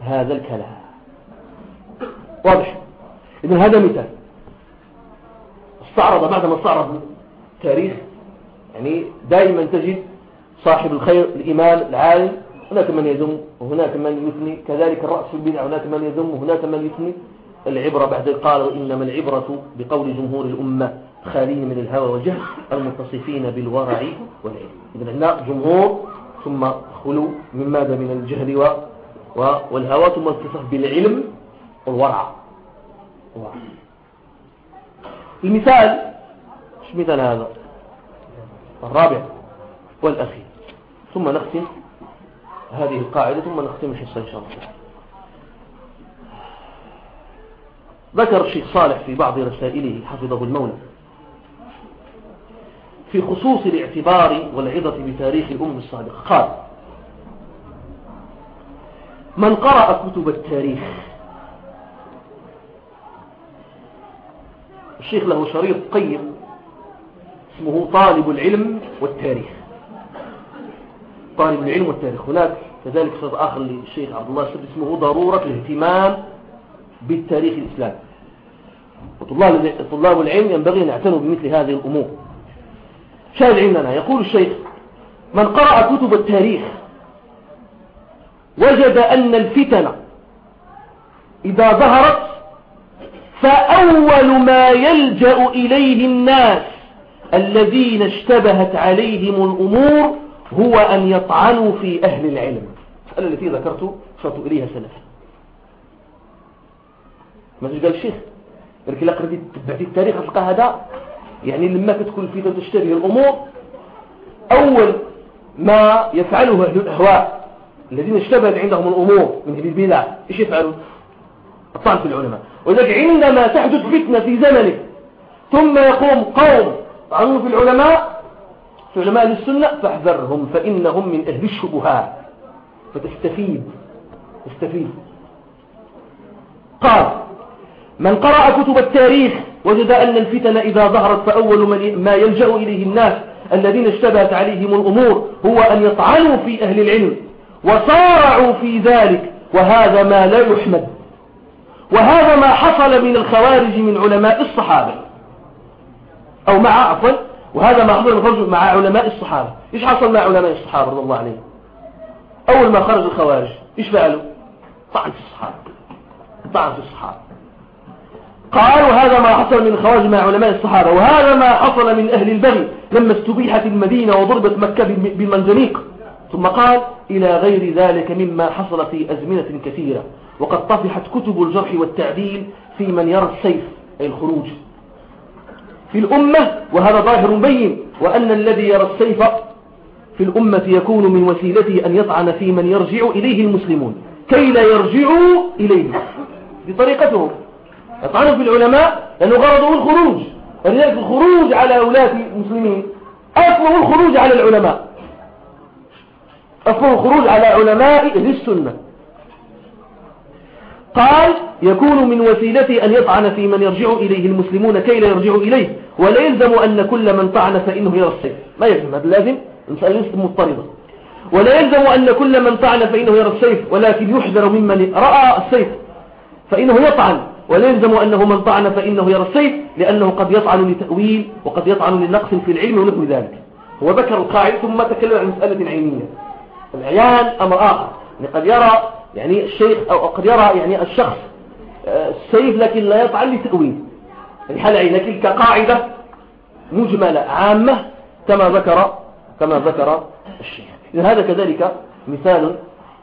هذا الكلام. واضح؟ إذن هذا مثال. استعرض بعد ما استعرض تاريخ يعني دائما تجد صاحب الخير الإمام العالم هناك من يذم وهناك من يثني كذلك الرأس في البدع هناك من يذم وهناك من يثني. العبرة بعد قال وإنما العبرة بقول جمهور الأمة خالين من الهوى والجهل المتصفين بالورع والعلم. إذن عندنا جمهور ثم خلو من ماذا؟ من الجهل والهوى ثم اتصف بالعلم والورع المثال مش مثال هذا؟ الرابع والأخير. ثم نختم هذه القاعدة ثم نختم الحصة إن شاء الله. ذكر الشيخ صالح في بعض رسائله حفظه المولى في خصوص الاعتبار والعظة بتاريخ الأم الصادقة قال من قرأ كتب التاريخ الشيخ له شريط قيم اسمه طالب العلم والتاريخ. طالب العلم والتاريخ. هناك كذلك شرط آخر للشيخ عبد الله السبب اسمه ضرورة الاهتمام بالتاريخ الإسلامي. وطلاب طلاب العلم ينبغي أن يعتنوا بمثل هذه الأمور. شاهد عندنا يقول الشيخ من قرأ كتب التاريخ وجد أن الفتن إذا ظهرت فأول ما يلجأ إليه الناس الذين اشتبهت عليهم الأمور هو أن يطعنوا في أهل العلم. المسألة التي ذكرت شرط إليها سلفا. ما قال الشيخ لكن قرأت تبعتي التاريخ تلقى هذا؟ يعني لما كتكون في تشتبه الأمور أول ما يفعله أهل الأهواء الذين اشتبهت عندهم الأمور من أهل البدع إيش يفعلون؟ الطعن في العلماء. ولذلك عندما تحدث فتنة في زمنه. ثم يقوم قوم طعنوا في العلماء في علماء السنة فاحذرهم فإنهم من أهل الشبهات. فتستفيد تستفيد. قال من قرأ كتب التاريخ وجد أن الفتن إذا ظهرت فأول ما يلجأ إليه الناس الذين اشتبهت عليهم الأمور هو أن يطعنوا في أهل العلم وصارعوا في ذلك وهذا ما لا يحمد. وهذا ما حصل من الخوارج من علماء الصحابة. أو مع عفوا وهذا ما حصل مع علماء الصحابة. إيش حصل مع علماء الصحابة رضي الله عليهم؟ أول ما خرج الخوارج إيش فعلوا؟ طعن في الصحابة. طعن في الصحابة. قال وهذا ما حصل من الخوارج مع علماء الصحابة وهذا ما حصل من أهل البغي لما استبيحت المدينة وضربت مكة بالمنجنيق ثم قال إلى غير ذلك مما حصل في أزمنة كثيرة. وقد طفحت كتب الجرح والتعديل في من يرى السيف أي الخروج. في الأمة وهذا ظاهر بين وأن الذي يرى السيف في الأمة يكون من وسيلته أن يطعن في من يرجع إليه المسلمون. كي لا يرجعوا إليه بطريقتهم. يطعنوا في العلماء لأنه غرضه الخروج. ولذلك الخروج على ولاة المسلمين. أصله الخروج على العلماء. أصله الخروج على علماء أهل السنة. قال يكون من وسيلته أن يطعن في من يرجع إليه المسلمون كي لا يرجعوا إليه ولا يلزم أن كل من طعن فإنه يرى السيف. ما يلزم هذا لازم؟ ليست مضطردة ولا يلزم أن كل من طعن فإنه يرى السيف ولكن يحذر ممن رأى السيف فإنه يطعن. ولا يلزم أنه من طعن فإنه يرى السيف لأنه قد يطعن لتأويل وقد يطعن لنقص في العلم ونحو ذلك. هو ذكر القاعدة ثم تكلم عن مسألة علمية. العيان أمر آخر. قد يرى يعني الشيخ أو قد يرى يعني الشخص آه، السيف لكن لا يطعن لتأويل. الحلعي لكن كقاعدة مجملة عامة كما ذكر كما ذكر الشيخ. هذا كذلك مثال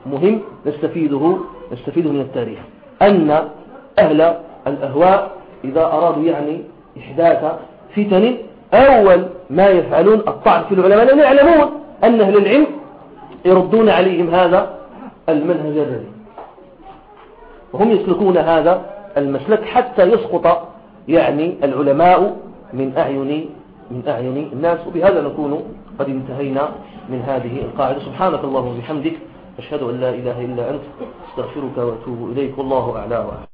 مهم نستفيده نستفيده من التاريخ. أن أهل الأهواء إذا أرادوا يعني إحداث فتن أول ما يفعلون الطعن في العلماء لأنهم يعلمون أن أهل العلم يردون عليهم هذا المنهج الذي وهم يسلكون هذا المسلك حتى يسقط يعني العلماء من أعين من أعين الناس. وبهذا نكون قد انتهينا من هذه القاعدة. سبحانك اللهم وبحمدك أشهد أن لا إله إلا أنت أستغفرك وأتوب إليك والله أعلى وأعلم.